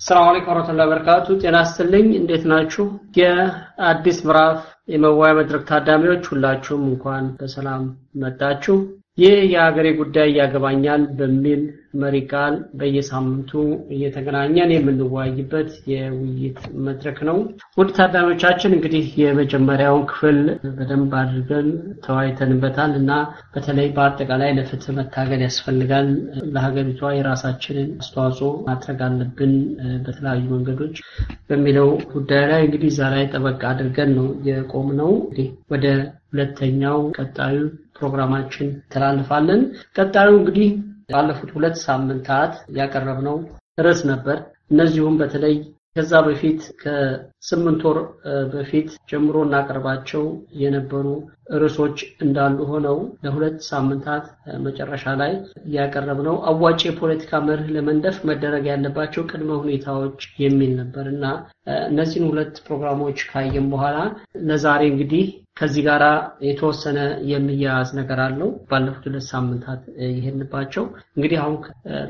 ሰላም አለይኩም ወራህመቱላሂ ወበረካቱ። ጤና ይስጥልኝ። እንዴት ናችሁ? የአዲስ ምዕራፍ የመወያያ መድረክ ታዳሚዎች ሁላችሁም እንኳን በሰላም መጣችሁ። ይህ የሀገሬ ጉዳይ ያገባኛል በሚል መሪ ቃል በየሳምንቱ እየተገናኘን የምንወያይበት የውይይት መድረክ ነው። ውድ ታዳሚዎቻችን እንግዲህ የመጀመሪያውን ክፍል በደንብ አድርገን ተወያይተንበታል እና በተለይ በአጠቃላይ ለፍትህ መታገል ያስፈልጋል፣ ለሀገሪቷ የራሳችንን አስተዋጽኦ ማድረግ አለብን በተለያዩ መንገዶች በሚለው ጉዳይ ላይ እንግዲህ እዛ ላይ ጠበቅ አድርገን ነው የቆምነው። እንግዲህ ወደ ሁለተኛው ቀጣዩ ፕሮግራማችን ተላልፋለን። ቀጣዩ እንግዲህ ባለፉት ሁለት ሳምንታት ያቀረብነው ርዕስ ነበር። እነዚሁም በተለይ ከዛ በፊት ከስምንት ወር በፊት ጀምሮ እናቀርባቸው የነበሩ ርዕሶች እንዳሉ ሆነው ለሁለት ሳምንታት መጨረሻ ላይ ያቀረብነው አዋጭ የፖለቲካ መርህ ለመንደፍ መደረግ ያለባቸው ቅድመ ሁኔታዎች የሚል ነበር እና እነዚህን ሁለት ፕሮግራሞች ካየም በኋላ ለዛሬ እንግዲህ ከዚህ ጋር የተወሰነ የሚያያዝ ነገር አለው። ባለፉት ሁለት ሳምንታት ይሄንባቸው እንግዲህ አሁን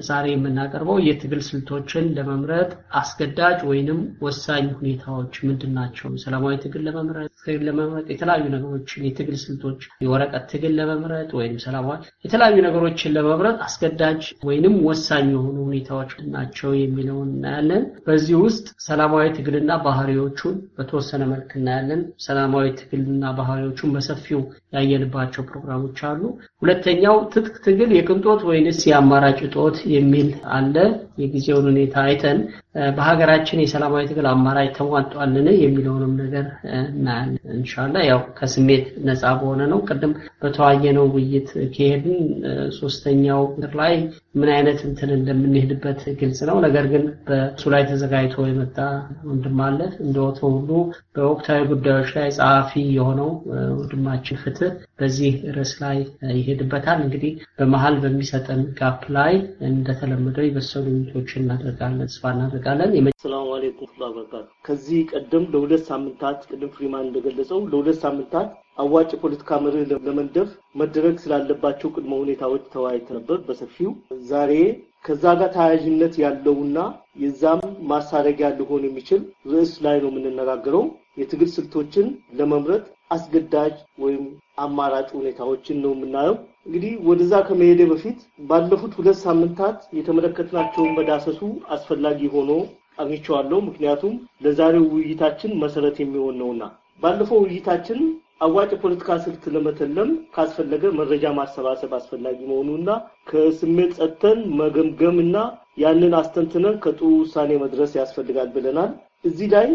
ዛሬ የምናቀርበው የትግል ስልቶችን ለመምረጥ አስገዳጅ ወይንም ወሳኝ ሁኔታዎች ምንድን ናቸው? ሰላማዊ ትግል ለመምረጥ ትግል ለመምረጥ የተለያዩ ነገሮችን የትግል ስልቶች የወረቀት ትግል ለመምረጥ ወይም ሰላማዊ የተለያዩ ነገሮችን ለመምረጥ አስገዳጅ ወይንም ወሳኝ የሆኑ ሁኔታዎች ናቸው የሚለውን እናያለን። በዚህ ውስጥ ሰላማዊ ትግልና ባህሪዎቹን በተወሰነ መልክ እናያለን። ሰላማዊ ትግልና ባህሪዎቹን በሰፊው ያየንባቸው ፕሮግራሞች አሉ። ሁለተኛው ትጥቅ ትግል የቅንጦት ወይንስ የአማራጭ እጦት የሚል አለ። የጊዜውን ሁኔታ አይተን በሀገራችን የሰላማዊ ትግል አማራጭ ተሟጧልን የሚለውንም ነገር እናያለን። እንሻላ ያው ከስሜት ነፃ በሆነ ነው። ቅድም በተዋየነው ውይይት ከሄድን ሶስተኛው ላይ ምን አይነት እንትን እንደምንሄድበት ግልጽ ነው። ነገር ግን በእሱ ላይ ተዘጋጅቶ የመጣ ወንድም አለ። እንደ ሁሉ በወቅታዊ ጉዳዮች ላይ ጸሐፊ የሆነው ወንድማችን ፍትህ በዚህ ርዕስ ላይ ይሄድበታል። እንግዲህ በመሀል በሚሰጠን ጋፕ ላይ እንደተለመደው የበሰሉ ውይይቶችን እናደርጋለን፣ ተስፋ እናደርጋለን። ሰላሙ አለይኩም በረካቱ። ከዚህ ቀደም ለሁለት ሳምንታት ቅድም ፍሪማን እንደገለጸው ለሁለት ሳምንታት አዋጭ የፖለቲካ መርህ ለመንደፍ መደረግ ስላለባቸው ቅድመ ሁኔታዎች ተወያይተን ነበር በሰፊው። ዛሬ ከዛ ጋር ተያያዥነት ያለውና የዛም ማሳረጊያ ሊሆን የሚችል ርዕስ ላይ ነው የምንነጋገረው። የትግል ስልቶችን ለመምረጥ አስገዳጅ ወይም አማራጭ ሁኔታዎችን ነው የምናየው። እንግዲህ ወደዛ ከመሄደ በፊት ባለፉት ሁለት ሳምንታት የተመለከትናቸውን መዳሰሱ አስፈላጊ ሆኖ አግኝቼዋለሁ። ምክንያቱም ለዛሬው ውይይታችን መሰረት የሚሆን ነውና ባለፈው ውይይታችን አዋጭ የፖለቲካ ስልት ለመተለም ካስፈለገ መረጃ ማሰባሰብ አስፈላጊ መሆኑና ከስሜት ጸጥተን መገምገምና ያንን አስተንትነን ከጥሩ ውሳኔ መድረስ ያስፈልጋል ብለናል። እዚህ ላይ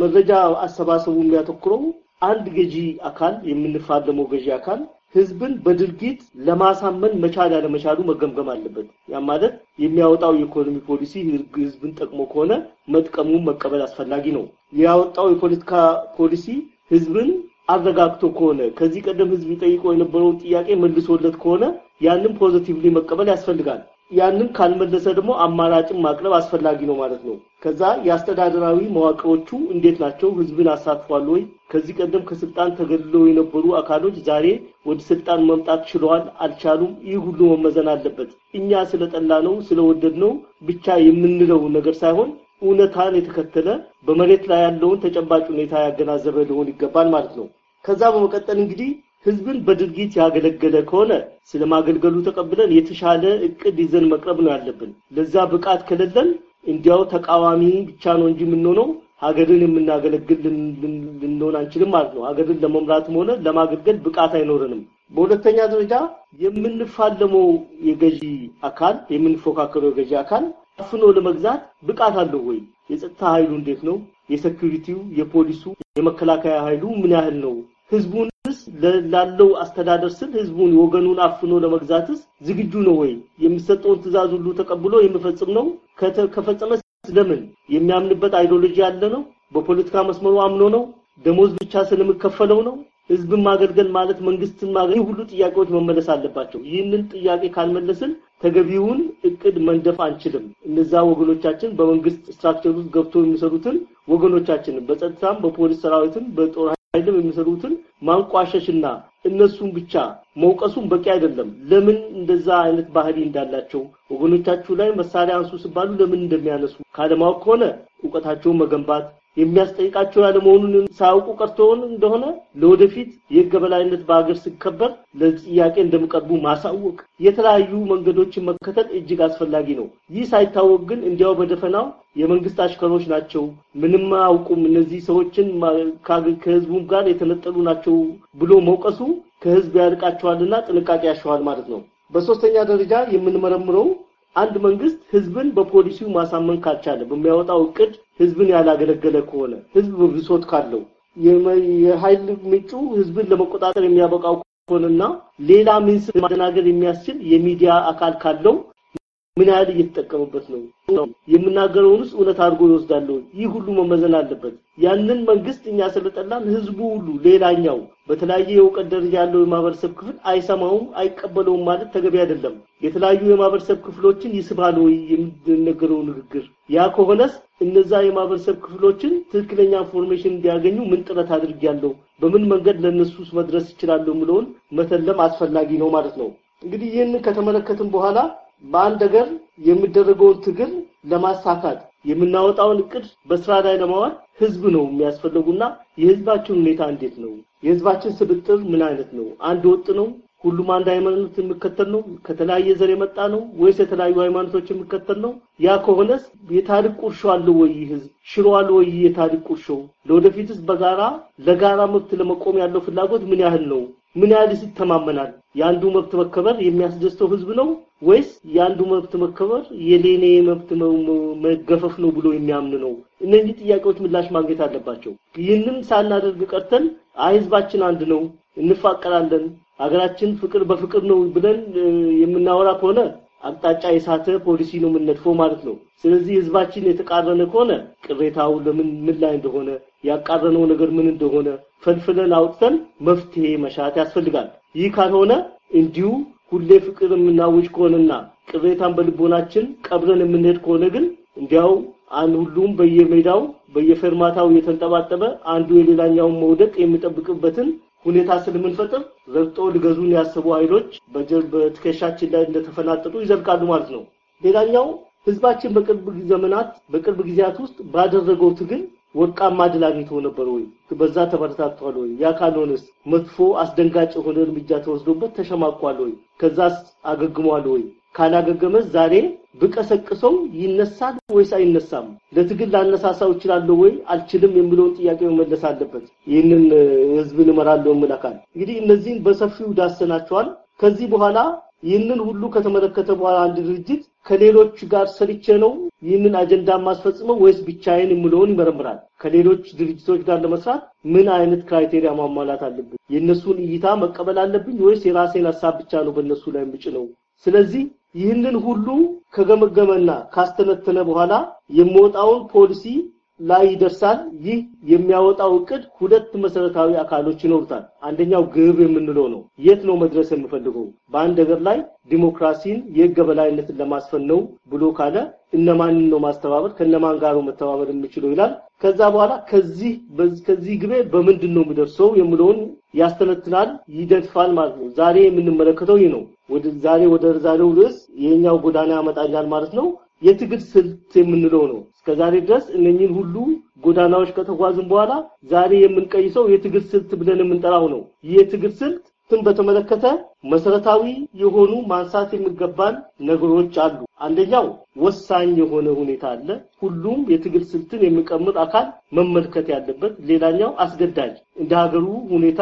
መረጃ አሰባሰቡ የሚያተኩረው አንድ ገዢ አካል የምንፋለመው ገዢ አካል ህዝብን በድርጊት ለማሳመን መቻል ያለመቻሉ መገምገም አለበት። ያ ማለት የሚያወጣው የኢኮኖሚ ፖሊሲ ህዝብን ጠቅሞ ከሆነ መጥቀሙን መቀበል አስፈላጊ ነው። ያወጣው የፖለቲካ ፖሊሲ ህዝብን አረጋግቶ ከሆነ ከዚህ ቀደም ህዝብ ይጠይቀው የነበረውን ጥያቄ መልሶለት ከሆነ ያንን positively መቀበል ያስፈልጋል። ያንን ካልመለሰ ደግሞ አማራጭን ማቅረብ አስፈላጊ ነው ማለት ነው። ከዛ የአስተዳደራዊ መዋቅሮቹ እንዴት ናቸው? ህዝብን አሳትፏል ወይ? ከዚህ ቀደም ከስልጣን ተገልለው የነበሩ አካሎች ዛሬ ወደ ስልጣን መምጣት ችለዋል አልቻሉም? ይህ ሁሉ መመዘን አለበት። እኛ ስለጠላ ነው ስለወደድ ነው ብቻ የምንለው ነገር ሳይሆን እውነታን የተከተለ በመሬት ላይ ያለውን ተጨባጭ ሁኔታ ያገናዘበ ሊሆን ይገባል ማለት ነው። ከዛ በመቀጠል እንግዲህ ህዝብን በድርጊት ያገለገለ ከሆነ ስለማገልገሉ ተቀብለን የተሻለ እቅድ ይዘን መቅረብ ነው ያለብን። ለዛ ብቃት ከሌለን እንዲያው ተቃዋሚ ብቻ ነው እንጂ የምንሆነው ሀገርን የምናገለግል ልንሆን አንችልም ማለት ነው። ሀገርን ለመምራትም ሆነ ለማገልገል ብቃት አይኖረንም። በሁለተኛ ደረጃ የምንፋለመው የገዢ አካል የምንፎካከረው የገዢ አካል አፍኖ ለመግዛት ብቃት አለው ወይ? የጸጥታ ኃይሉ እንዴት ነው? የሴኩሪቲው፣ የፖሊሱ፣ የመከላከያ ኃይሉ ምን ያህል ነው? ህዝቡንስ ላለው አስተዳደር ስል ህዝቡን ወገኑን አፍኖ ለመግዛትስ ዝግጁ ነው ወይ? የሚሰጠውን ትዕዛዝ ሁሉ ተቀብሎ የሚፈጽም ነው? ከፈጸመ ለምን የሚያምንበት ideology ያለ ነው? በፖለቲካ መስመሩ አምኖ ነው? ደሞዝ ብቻ ስለሚከፈለው ነው? ህዝብን ማገልገል ማለት መንግስትን ማገልገል ሁሉ ጥያቄዎች መመለስ አለባቸው። ይህንን ጥያቄ ካልመለስን ተገቢውን እቅድ መንደፍ አንችልም። እነዛ ወገኖቻችን በመንግስት structure ውስጥ ገብቶ የሚሰሩትን ወገኖቻችንን በጸጥታም፣ በፖሊስ ሰራዊትም፣ በጦር ኃይልም የሚሰሩትን ማንቋሸሽና እነሱን ብቻ መውቀሱም በቂ አይደለም። ለምን እንደዛ አይነት ባህሪ እንዳላቸው ወገኖቻችሁ ላይ መሳሪያ አንሱ ሲባሉ ለምን እንደሚያነሱ ካለማወቅ ከሆነ እውቀታቸውን መገንባት የሚያስጠይቃቸው ያለ መሆኑን ሳያውቁ ቀርተውን እንደሆነ ለወደፊት የህግ የበላይነት በሀገር ሲከበር ለጥያቄ እንደሚቀርቡ ማሳወቅ፣ የተለያዩ መንገዶችን መከተል እጅግ አስፈላጊ ነው። ይህ ሳይታወቅ ግን እንዲያው በደፈናው የመንግስት አሽከሮች ናቸው፣ ምንም አያውቁም፣ እነዚህ ሰዎችን ከህዝቡም ጋር የተነጠሉ ናቸው ብሎ መውቀሱ ከህዝብ ያርቃቸዋልና ጥንቃቄ ያሻዋል ማለት ነው። በሶስተኛ ደረጃ የምንመረምረው አንድ መንግስት ህዝብን በፖሊሲው ማሳመን ካልቻለ በሚያወጣው እቅድ ህዝብን ያላገለገለ ከሆነ ህዝብ ብሶት ካለው የኃይል ምንጩ ህዝብን ለመቆጣጠር የሚያበቃው ከሆነና ሌላ ሚንስ ማደናገር የሚያስችል የሚዲያ አካል ካለው ምን ያህል እየተጠቀመበት ነው? የምናገረውንስ እውነት አድርጎ ይወስዳል? ይህ ሁሉ መመዘን አለበት። ያንን መንግስት እኛ ስለጠላን ህዝቡ ሁሉ ሌላኛው በተለያየ የእውቀት ደረጃ ያለው የማህበረሰብ ክፍል አይሰማውም፣ አይቀበለውም ማለት ተገቢ አይደለም። የተለያዩ የማህበረሰብ ክፍሎችን ይስባል ወይ የሚነገረው ንግግር? ያ ከሆነስ እነዛ የማህበረሰብ ክፍሎችን ትክክለኛ information እንዲያገኙ ምን ጥረት አድርጊያለሁ፣ በምን መንገድ ለነሱስ መድረስ ይችላለሁ የሚለውን መተለም አስፈላጊ ነው ማለት ነው። እንግዲህ ይህን ከተመለከትን በኋላ በአንድ ሀገር የሚደረገውን ትግል ለማሳካት የምናወጣውን እቅድ በስራ ላይ ለማዋል ህዝብ ነው የሚያስፈልጉና የህዝባችን ሁኔታ እንዴት ነው? የህዝባችን ስብጥር ምን አይነት ነው? አንድ ወጥ ነው? ሁሉም አንድ ሃይማኖት የሚከተል ነው? ከተለያየ ዘር የመጣ ነው ወይስ የተለያዩ ሃይማኖቶች የሚከተል ነው? ያ ከሆነስ የታሪክ ቁርሾ አለው ወይ? ህዝብ ሽሯል ወይ? የታሪክ ቁርሾ ለወደፊትስ በጋራ ለጋራ መብት ለመቆም ያለው ፍላጎት ምን ያህል ነው? ምን ያህልስ ይተማመናል? የአንዱ መብት መከበር የሚያስደስተው ህዝብ ነው ወይስ የአንዱ መብት መከበር የሌኔ መብት መገፈፍ ነው ብሎ የሚያምን ነው? እነዚህ ጥያቄዎች ምላሽ ማግኘት አለባቸው። ይህንን ሳናደርግ ቀርተን አይ ህዝባችን አንድ ነው፣ እንፋቀራለን፣ ሀገራችን ፍቅር በፍቅር ነው ብለን የምናወራ ከሆነ አቅጣጫ የሳተ ፖሊሲ ነው የምንነድፈው ማለት ነው። ስለዚህ ህዝባችን የተቃረነ ከሆነ ቅሬታው ለምን ምን ላይ እንደሆነ ያቃረነው ነገር ምን እንደሆነ ፈልፍለን አውጥተን መፍትሄ መሻት ያስፈልጋል። ይህ ካልሆነ እንዲሁ ሁሌ ፍቅር የምናውጅ ከሆነና ቅሬታን በልቦናችን ቀብረን የምንሄድ ከሆነ ግን እንዲያው አንድ ሁሉም በየሜዳው በየፌርማታው እየተንጠባጠበ አንዱ የሌላኛውን መውደቅ የሚጠብቅበትን ሁኔታ ስለምንፈጥር ረግጦ ሊገዙን ያሰቡ ኃይሎች በትከሻችን ላይ እንደተፈናጠጡ ይዘልቃሉ ማለት ነው። ሌላኛው ህዝባችን በቅርብ ዘመናት በቅርብ ጊዜያት ውስጥ ባደረገው ትግል ወርቃማ ድል አግኝቶ ነበር ወይ? በዛ ተበረታቷል ወይ? ያ ካልሆነስ መጥፎ አስደንጋጭ የሆነ እርምጃ ተወስዶበት ተሸማቋል ወይ? ከዛስ አገግሟል ወይ? ካላገገመስ ዛሬ ብቀሰቅሰው ይነሳል ወይስ አይነሳም? ለትግል ላነሳሳው እችላለሁ ወይ አልችልም የሚለውን ጥያቄ መመለስ አለበት። ይህንን ህዝብን እመራለሁ የሚል አካል እንግዲህ እነዚህን በሰፊው ዳሰናቸዋል። ከዚህ በኋላ ይህንን ሁሉ ከተመለከተ በኋላ አንድ ድርጅት ከሌሎች ጋር ሰርቼ ነው ይህንን አጀንዳ ማስፈጽመው ወይስ ብቻዬን የሚለውን ይመረምራል። ከሌሎች ድርጅቶች ጋር ለመስራት ምን አይነት criteria ማሟላት አለብኝ? የእነሱን እይታ መቀበል አለብኝ ወይስ የራሴን ሀሳብ ብቻ ነው በእነሱ ላይ የምጭነው? ስለዚህ ይህንን ሁሉ ከገመገመና ካስተነተነ በኋላ የሚወጣውን ፖሊሲ ላይ ይደርሳል። ይህ የሚያወጣው እቅድ ሁለት መሰረታዊ አካሎች ይኖሩታል። አንደኛው ግብ የምንለው ነው። የት ነው መድረስ የምፈልገው? በአንድ ሀገር ላይ ዲሞክራሲን የህግ የበላይነትን ለማስፈን ነው ብሎ ካለ እነማንን ነው ማስተባበር፣ ከነማን ጋር ነው መተባበር የምችለው ይላል። ከዛ በኋላ ከዚህ ከዚህ ግቤ በምንድን ነው የምደርሰው የሚለውን ያስተነትናል፣ ይደግፋል ማለት ነው። ዛሬ የምንመለከተው ይህ ነው። ወደ ዛሬ ወደ ዛሬው ርዕስ የኛው ጎዳና ያመጣኛል ማለት ነው። የትግል ስልት የምንለው ነው። እስከዛሬ ድረስ እነኚህን ሁሉ ጎዳናዎች ከተጓዝን በኋላ ዛሬ የምንቀይሰው የትግል ስልት ብለን የምንጠራው ነው። ይህ የትግል ስልት በተመለከተ መሰረታዊ የሆኑ ማንሳት የሚገባን ነገሮች አሉ። አንደኛው ወሳኝ የሆነ ሁኔታ አለ። ሁሉም የትግል ስልትን የሚቀምጥ አካል መመልከት ያለበት። ሌላኛው አስገዳጅ እንደ ሀገሩ ሁኔታ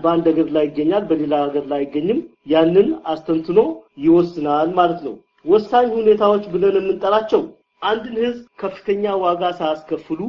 በአንድ ሀገር ላይ ይገኛል፣ በሌላ ሀገር ላይ አይገኝም። ያንን አስተንትኖ ይወስናል ማለት ነው። ወሳኝ ሁኔታዎች ብለን የምንጠራቸው አንድን ህዝብ ከፍተኛ ዋጋ ሳያስከፍሉ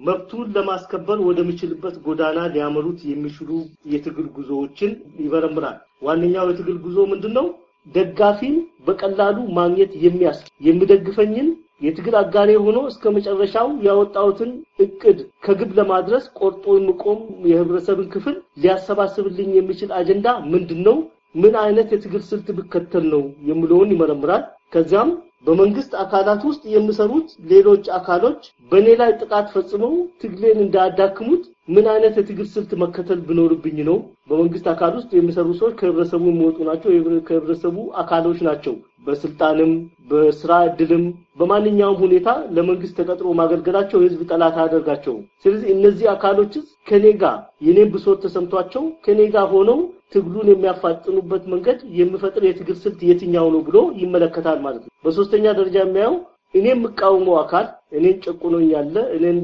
መብቱን ለማስከበር ወደሚችልበት ጎዳና ሊያመሩት የሚችሉ የትግል ጉዞዎችን ይመረምራል። ዋነኛው የትግል ጉዞ ምንድን ነው? ደጋፊን በቀላሉ ማግኘት የሚያስ የሚደግፈኝን የትግል አጋሬ ሆኖ እስከ መጨረሻው ያወጣሁትን እቅድ ከግብ ለማድረስ ቆርጦ የሚቆም የህብረተሰብን ክፍል ሊያሰባስብልኝ የሚችል አጀንዳ ምንድን ነው? ምን አይነት የትግል ስልት ብከተል ነው የሚለውን ይመረምራል። ከዚያም በመንግስት አካላት ውስጥ የሚሰሩት ሌሎች አካሎች በእኔ ላይ ጥቃት ፈጽመው ትግሌን እንዳያዳክሙት ምን አይነት የትግል ስልት መከተል ብኖርብኝ ነው? በመንግስት አካል ውስጥ የሚሰሩ ሰዎች ከህብረተሰቡ የሚወጡ ናቸው። ከህብረተሰቡ አካሎች ናቸው። በስልጣንም በስራ እድልም በማንኛውም ሁኔታ ለመንግስት ተቀጥሮ ማገልገላቸው የህዝብ ጠላት አያደርጋቸውም። ስለዚህ እነዚህ አካሎችስ ከኔ ጋር የኔን ብሶት ተሰምቷቸው ከኔ ጋር ሆነው ትግሉን የሚያፋጥኑበት መንገድ የሚፈጥር የትግል ስልት የትኛው ነው ብሎ ይመለከታል ማለት ነው። በሶስተኛ ደረጃ የሚያየው እኔ የምቃወመው አካል እኔን ጨቁኖኝ ያለ እኔን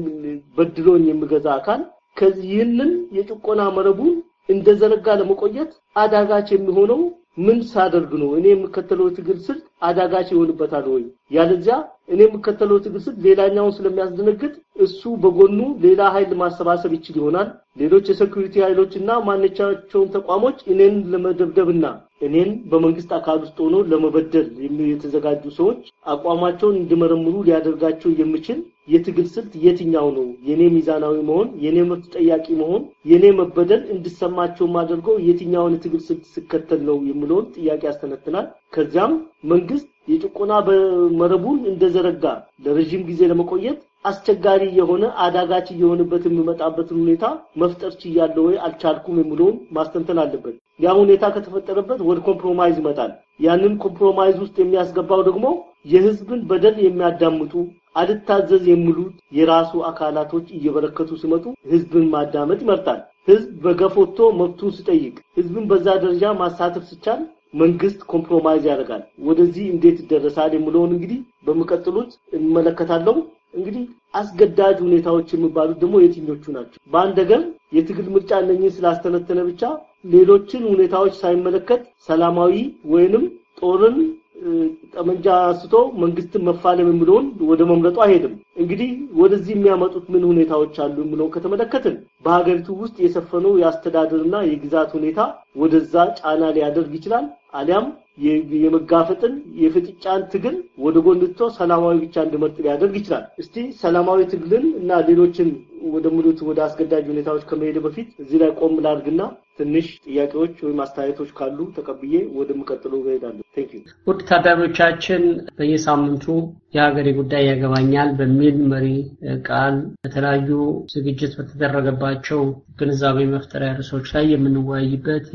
በድሎኝ የሚገዛ አካል ከዚህ ይህንን የጭቆና መረቡን እንደዘረጋ ለመቆየት አዳጋች የሚሆነው ምን ሳደርግ ነው? እኔ የምከተለው ትግል ስልት አዳጋች ይሆንበታል ወይ? ያለዚያ እኔ የምከተለው ትግል ስልት ሌላኛውን ስለሚያስደነግጥ እሱ በጎኑ ሌላ ኃይል ማሰባሰብ ይችል ይሆናል። ሌሎች የሴኩሪቲ ኃይሎችና ማንኛቸውም ተቋሞች እኔን ለመደብደብና እኔን በመንግስት አካል ውስጥ ሆኖ ለመበደል የተዘጋጁ ሰዎች አቋማቸውን እንዲመረምሩ ሊያደርጋቸው የሚችል የትግል ስልት የትኛው ነው? የኔ ሚዛናዊ መሆን፣ የኔ መብት ጠያቂ መሆን፣ የኔ መበደል እንዲሰማቸው ማደርገው የትኛውን የትግል ስልት ስከተል ነው የሚለውን ጥያቄ ያስተነትናል። ከዚያም መንግስት የጭቆና መረቡን እንደዘረጋ ለረጅም ጊዜ ለመቆየት አስቸጋሪ የሆነ አዳጋች እየሆነበት የሚመጣበትን ሁኔታ መፍጠር ችያለሁ ወይ አልቻልኩም የሚለውን ማስተንተን አለበት። ያ ሁኔታ ከተፈጠረበት ወደ compromise ይመጣል። ያንን compromise ውስጥ የሚያስገባው ደግሞ የህዝብን በደል የሚያዳምጡ አልታዘዝ የሚሉት የራሱ አካላቶች እየበረከቱ ሲመጡ ህዝብን ማዳመጥ ይመርጣል። ህዝብ በገፍ ወጥቶ ሲጠይቅ ህዝብን በዛ ደረጃ ማሳተፍ ሲቻል መንግስት compromise ያደርጋል። ወደዚህ እንዴት ይደረሳል የሚለውን እንግዲህ በሚቀጥሉት እንመለከታለሁ። እንግዲህ አስገዳጅ ሁኔታዎች የሚባሉት ደግሞ የትኞቹ ናቸው? በአንድ ሀገር የትግል ምርጫ እነኝህን ስላስተነተነ ብቻ ሌሎችን ሁኔታዎች ሳይመለከት ሰላማዊ ወይንም ጦርን ጠመንጃ አንስቶ መንግስትን መፋለም የሚለውን ወደ መምረጡ አይሄድም። እንግዲህ ወደዚህ የሚያመጡት ምን ሁኔታዎች አሉ የሚለውን ከተመለከትን በሀገሪቱ ውስጥ የሰፈነው የአስተዳደርና የግዛት ሁኔታ ወደዛ ጫና ሊያደርግ ይችላል። አሊያም የመጋፈጥን የፍጥጫን ትግል ወደ ጎን ትቶ ሰላማዊ ብቻ እንዲመርጥ ሊያደርግ ይችላል። እስቲ ሰላማዊ ትግልን እና ሌሎችን ወደ ሙሉት ወደ አስገዳጅ ሁኔታዎች ከመሄድ በፊት እዚህ ላይ ቆም ላድርግና ትንሽ ጥያቄዎች ወይም አስተያየቶች ካሉ ተቀብዬ ወደሚቀጥለው እሄዳለሁ። thank you። ውድ ታዳሚዎቻችን በየሳምንቱ የሀገሬ ጉዳይ ያገባኛል በሚል መሪ ቃል በተለያዩ ዝግጅት በተደረገባቸው ግንዛቤ መፍጠሪያ ርዕሶች ላይ የምንወያይበት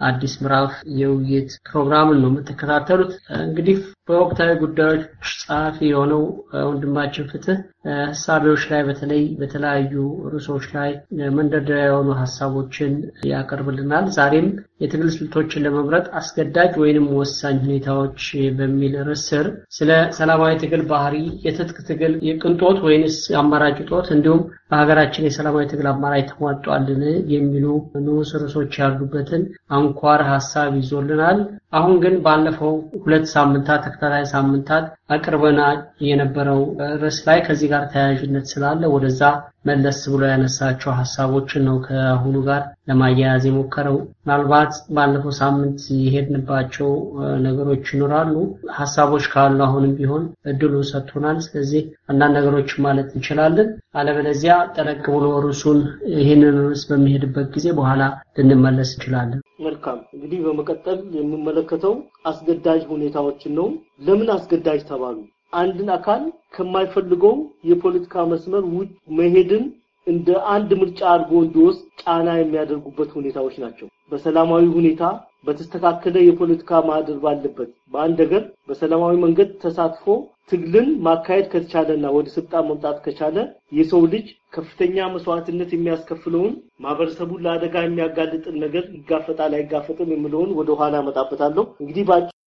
የአዲስ ምዕራፍ የውይይት ፕሮግራምን ነው የምትከታተሉት። እንግዲህ በወቅታዊ ጉዳዮች ጸሐፊ የሆነው ወንድማችን ፍትህ ሀሳቢዎች ላይ በተለይ በተለያዩ ርዕሶች ላይ መንደርደሪያ የሆኑ ሀሳቦችን ያቀርብልናል። ዛሬም የትግል ስልቶችን ለመምረጥ አስገዳጅ ወይንም ወሳኝ ሁኔታዎች በሚል ርዕስ ስር ስለ ሰላማዊ ትግል ባህሪ፣ የትጥቅ ትግል የቅንጦት ወይንስ አማራጭ ጦት፣ እንዲሁም በሀገራችን የሰላማዊ ትግል አማራጭ ተሟጧልን የሚሉ ንዑስ ርዕሶች ያሉበትን አንኳር ሀሳብ ይዞልናል። አሁን ግን ባለፈው ሁለት ሳምንታት ተከታታይ ሳምንታት አቅርበና የነበረው ርዕስ ላይ ከዚህ ጋር ተያያዥነት ስላለ ወደዛ መለስ ብሎ ያነሳቸው ሀሳቦችን ነው ከአሁኑ ጋር ለማያያዝ የሞከረው። ምናልባት ባለፈው ሳምንት የሄድንባቸው ነገሮች ይኖራሉ። ሀሳቦች ካሉ አሁንም ቢሆን እድሉ ሰጥቶናል። ስለዚህ አንዳንድ ነገሮች ማለት እንችላለን። አለበለዚያ ጠለቅ ብሎ ርዕሱን ይህንን ርዕስ በሚሄድበት ጊዜ በኋላ ልንመለስ እንችላለን። መልካም እንግዲህ በመቀጠል የምመለከተው አስገዳጅ ሁኔታዎችን ነው። ለምን አስገዳጅ ተባሉ? አንድን አካል ከማይፈልገው የፖለቲካ መስመር ውጭ መሄድን እንደ አንድ ምርጫ አድርጎ እንዲወስድ ጫና የሚያደርጉበት ሁኔታዎች ናቸው። በሰላማዊ ሁኔታ በተስተካከለ የፖለቲካ ማህደር ባለበት በአንድ ሀገር በሰላማዊ መንገድ ተሳትፎ ትግልን ማካሄድ ከተቻለና ወደ ስልጣን መምጣት ከቻለ የሰው ልጅ ከፍተኛ መስዋዕትነት የሚያስከፍለውን ማህበረሰቡን ለአደጋ የሚያጋልጥን ነገር ይጋፈጣል አይጋፈጥም የሚለውን ወደ ኋላ አመጣበታለሁ። እንግዲህ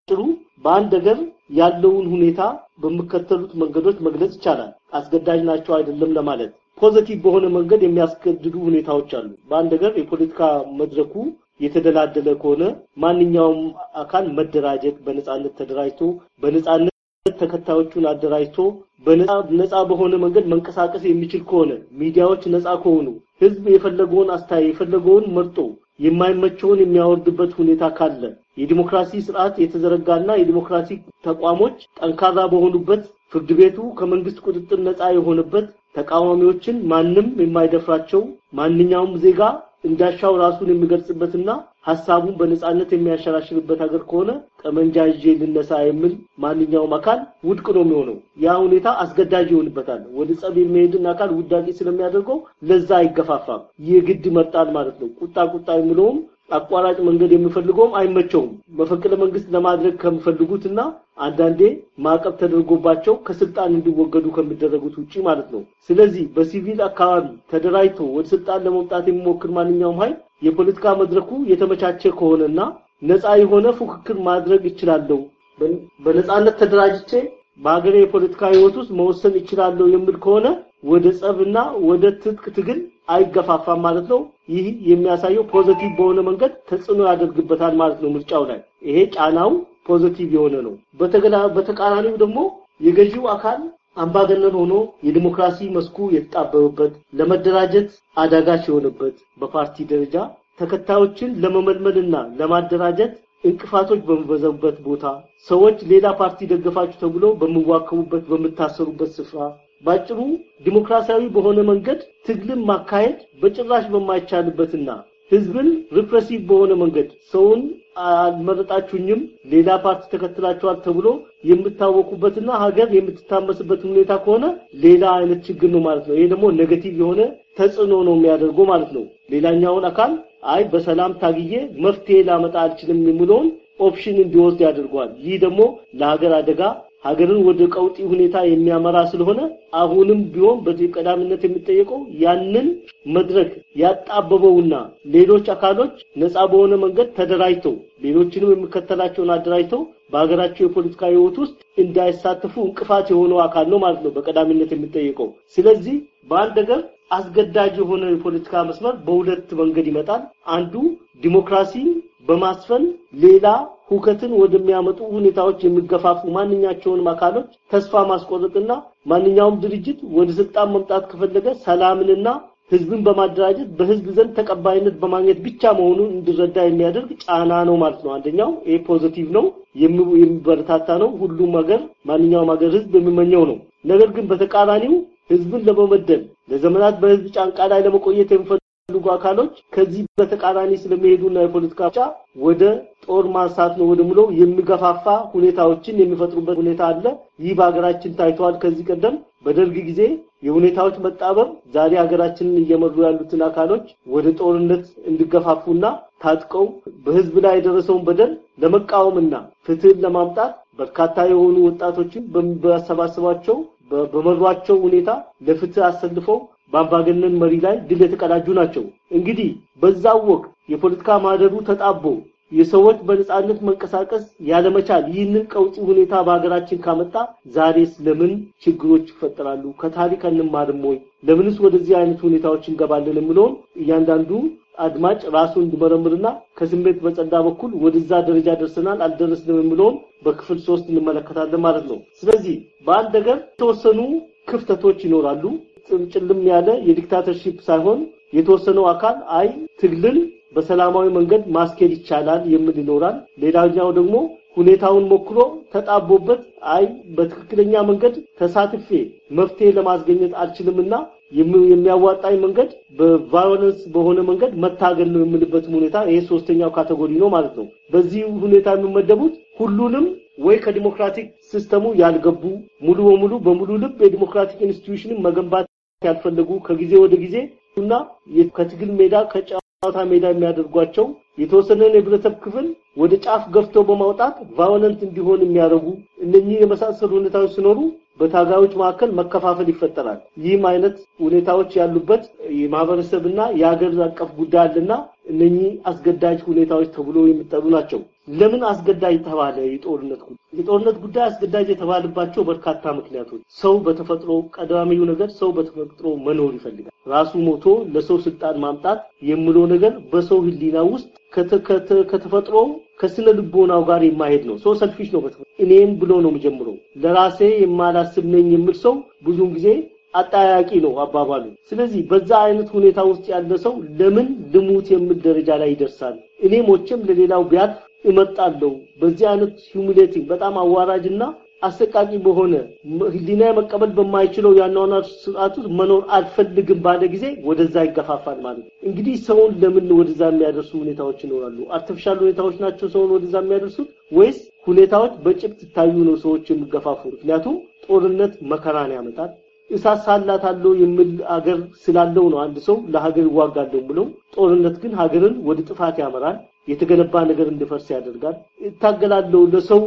ባጭሩ በአንድ ሀገር ያለውን ሁኔታ በሚከተሉት መንገዶች መግለጽ ይቻላል። አስገዳጅ ናቸው አይደለም ለማለት positive በሆነ መንገድ የሚያስገድዱ ሁኔታዎች አሉ። በአንድ ሀገር የፖለቲካ መድረኩ የተደላደለ ከሆነ ማንኛውም አካል መደራጀት በነጻነት ተደራጅቶ በነጻነት ተከታዮቹን አደራጅቶ በነጻ በሆነ መንገድ መንቀሳቀስ የሚችል ከሆነ ሚዲያዎች ነጻ ከሆኑ ህዝብ የፈለገውን አስተያየት የፈለገውን መርጦ የማይመቸውን የሚያወርድበት ሁኔታ ካለ የዲሞክራሲ ስርዓት የተዘረጋና የዲሞክራሲ ተቋሞች ጠንካራ በሆኑበት ፍርድ ቤቱ ከመንግስት ቁጥጥር ነጻ የሆነበት ተቃዋሚዎችን ማንም የማይደፍራቸው ማንኛውም ዜጋ እንዳሻው ራሱን የሚገልጽበትና ሀሳቡን በነጻነት የሚያሸራሽርበት ሀገር ከሆነ ጠመንጃ ይዤ ልነሳ የሚል ማንኛውም አካል ውድቅ ነው የሚሆነው። ያ ሁኔታ አስገዳጅ ይሆንበታል። ወደ ጸብ የሚሄድን አካል ውዳቂ ስለሚያደርገው ለዛ አይገፋፋም። የግድ መጣል ማለት ነው። ቁጣ ቁጣ የሚለውም አቋራጭ መንገድ የሚፈልገውም አይመቸውም። መፈንቅለ መንግስት ለማድረግ ከሚፈልጉትና አንዳንዴ ማዕቀብ ተደርጎባቸው ከስልጣን እንዲወገዱ ከሚደረጉት ውጪ ማለት ነው። ስለዚህ በሲቪል አካባቢ ተደራጅቶ ወደ ስልጣን ለመምጣት የሚሞክር ማንኛውም ኃይል የፖለቲካ መድረኩ የተመቻቸ ከሆነና ነፃ የሆነ ፉክክር ማድረግ ይችላለሁ፣ በነፃነት ተደራጅቼ በሀገሬ የፖለቲካ ህይወት ውስጥ መወሰን ይችላለሁ የሚል ከሆነ ወደ ጸብና ወደ ትጥቅ ትግል አይገፋፋም ማለት ነው። ይህ የሚያሳየው positive በሆነ መንገድ ተጽዕኖ ያደርግበታል ማለት ነው ምርጫው ላይ። ይሄ ጫናው positive የሆነ ነው። በተቃራኒው ደግሞ የገዢው አካል አምባገነን ሆኖ የዲሞክራሲ መስኩ የተጣበበት ለመደራጀት አዳጋች የሆነበት በፓርቲ ደረጃ ተከታዮችን ለመመልመልና ለማደራጀት እንቅፋቶች በሚበዛበት ቦታ ሰዎች ሌላ ፓርቲ ደገፋችሁ ተብሎ በሚዋከቡበት በሚታሰሩበት ስፍራ ባጭሩ ዲሞክራሲያዊ በሆነ መንገድ ትግልን ማካሄድ በጭራሽ በማይቻልበትና ህዝብን repressive በሆነ መንገድ ሰውን አልመረጣችሁኝም ሌላ ፓርቲ ተከትላችኋል ተብሎ የሚታወኩበትና ሀገር የምትታመስበት ሁኔታ ከሆነ ሌላ አይነት ችግር ነው ማለት ነው። ይሄ ደግሞ negative የሆነ ተጽዕኖ ነው የሚያደርገው ማለት ነው። ሌላኛውን አካል አይ በሰላም ታግዬ መፍትሄ ላመጣ አልችልም የሚለውን option እንዲወስድ ያደርገዋል። ይህ ደግሞ ለሀገር አደጋ ሀገርን ወደ ቀውጢ ሁኔታ የሚያመራ ስለሆነ አሁንም ቢሆን በቀዳሚነት የሚጠየቀው ያንን መድረክ ያጣበበውና ሌሎች አካሎች ነፃ በሆነ መንገድ ተደራጅተው ሌሎችንም የሚከተላቸውን አደራጅተው በሀገራቸው የፖለቲካ ህይወት ውስጥ እንዳይሳተፉ እንቅፋት የሆነው አካል ነው ማለት ነው በቀዳሚነት የሚጠየቀው። ስለዚህ በአንድ ሀገር አስገዳጅ የሆነ የፖለቲካ መስመር በሁለት መንገድ ይመጣል። አንዱ ዲሞክራሲን በማስፈን ሌላ ሁከትን ወደሚያመጡ ሁኔታዎች የሚገፋፉ ማንኛቸውንም አካሎች ተስፋ ማስቆረጥና ማንኛውም ድርጅት ወደ ስልጣን መምጣት ከፈለገ ሰላምንና ህዝብን በማደራጀት በህዝብ ዘንድ ተቀባይነት በማግኘት ብቻ መሆኑን እንዲረዳ የሚያደርግ ጫና ነው ማለት ነው። አንደኛው ይሄ positive ነው፣ የሚበረታታ ነው። ሁሉም ሀገር ማንኛውም ሀገር ህዝብ የሚመኘው ነው። ነገር ግን በተቃራኒው ህዝብን ለመመደብ ለዘመናት በህዝብ ጫንቃ ላይ ለመቆየት የሚፈልጉ አካሎች ከዚህ በተቃራኒ ስለሚሄዱና የፖለቲካ ብቻ ወደ ጦር ማንሳት ነው ወደ ምለው የሚገፋፋ ሁኔታዎችን የሚፈጥሩበት ሁኔታ አለ። ይህ በሀገራችን ታይተዋል። ከዚህ ቀደም በደርግ ጊዜ የሁኔታዎች መጣበብ ዛሬ ሀገራችንን እየመሩ ያሉትን አካሎች ወደ ጦርነት እንዲገፋፉና ታጥቀው በህዝብ ላይ የደረሰውን በደል ለመቃወምና ፍትህን ለማምጣት በርካታ የሆኑ ወጣቶችን በሚያሰባስባቸው በመሯቸው ሁኔታ ለፍትህ አሰልፈው በአምባገነን መሪ ላይ ድል የተቀዳጁ ናቸው። እንግዲህ በዛው ወቅት የፖለቲካ ማህደሩ ተጣቦ የሰዎች በነጻነት መንቀሳቀስ ያለመቻል ይህንን ቀውጢ ሁኔታ በሀገራችን ካመጣ ዛሬስ ለምን ችግሮች ይፈጠራሉ? ከታሪክ እንማርም ወይ? ለምንስ ወደዚህ አይነት ሁኔታዎች እንገባለን የሚለውን እያንዳንዱ አድማጭ ራሱን እንዲመረምርና ከስሜት በጸዳ በኩል ወደዛ ደረጃ ደርሰናል አልደረስንም የሚለውን በክፍል ሶስት እንመለከታለን ማለት ነው። ስለዚህ በአንድ ነገር የተወሰኑ ክፍተቶች ይኖራሉ። ጭልም ያለ የ dictatorship ሳይሆን የተወሰነው አካል አይ ትግልን በሰላማዊ መንገድ ማስኬድ ይቻላል የሚል ይኖራል። ሌላኛው ደግሞ ሁኔታውን ሞክሮ ተጣቦበት አይ በትክክለኛ መንገድ ተሳትፌ መፍትሄ ለማስገኘት አልችልምና የሚያዋጣኝ መንገድ በ violence በሆነ መንገድ መታገል ነው የምልበትም ሁኔታ ይሄ ሶስተኛው category ነው ማለት ነው። በዚህ ሁኔታ የሚመደቡት ሁሉንም ወይ ከ democratic system ኡ ያልገቡ ሙሉ በሙሉ በሙሉ ልብ የ democratic institution ን መገንባት ያልፈለጉ ከጊዜ ወደ ጊዜ እና ከትግል ሜዳ ከጨዋታ ሜዳ የሚያደርጓቸው የተወሰነን የህብረተሰብ ክፍል ወደ ጫፍ ገፍተው በማውጣት violent እንዲሆን የሚያደርጉ እነኚህ የመሳሰሉ ሁኔታዎች ሲኖሩ በታጋዮች መካከል መከፋፈል ይፈጠራል። ይህም አይነት ሁኔታዎች ያሉበት የማህበረሰብና የሀገር አቀፍ ጉዳይ አለና እነኚህ አስገዳጅ ሁኔታዎች ተብሎ የሚጠሩ ናቸው። ለምን አስገዳጅ ተባለ? የጦርነት ጉዳይ የጦርነት ጉዳይ አስገዳጅ የተባለባቸው በርካታ ምክንያቶች፣ ሰው በተፈጥሮ ቀዳሚው ነገር ሰው በተፈጥሮ መኖር ይፈልጋል። ራሱ ሞቶ ለሰው ስልጣን ማምጣት የሚለው ነገር በሰው ህሊና ውስጥ ከተፈጥሮ ከስነ ልቦናው ጋር የማሄድ ነው። ሰው ሰልፊሽ ነው። እኔም ብሎ ነው የሚጀምረው። ለራሴ የማላስብ ነኝ የሚል ሰው ብዙውን ጊዜ አጠያያቂ ነው አባባሉ። ስለዚህ በዛ አይነት ሁኔታ ውስጥ ያለ ሰው ለምን ልሙት የሚል ደረጃ ላይ ይደርሳል። እኔ ሞቼም ለሌላው ቢያልፍ እመርጣለሁ። በዚህ አይነት humiliating በጣም አዋራጅና አሰቃቂ በሆነ ህሊና መቀበል በማይችለው ያኗኗር ስርዓት ውስጥ መኖር አልፈልግም ባለ ጊዜ ወደዛ ይገፋፋል ማለት ነው። እንግዲህ ሰውን ለምን ወደዛ የሚያደርሱ ሁኔታዎች ይኖራሉ? artificial ሁኔታዎች ናቸው ሰውን ወደዛ የሚያደርሱት ወይስ ሁኔታዎች በጭብጥ ታዩ ነው ሰዎች የሚገፋፉ? ምክንያቱም ጦርነት መከራን ያመጣል። አለው የሚል አገር ስላለው ነው አንድ ሰው ለሀገር ይዋጋለሁ ብለው። ጦርነት ግን ሀገርን ወደ ጥፋት ያመራል። የተገነባ ነገር እንዲፈርስ ያደርጋል። እታገላለሁ ለሰው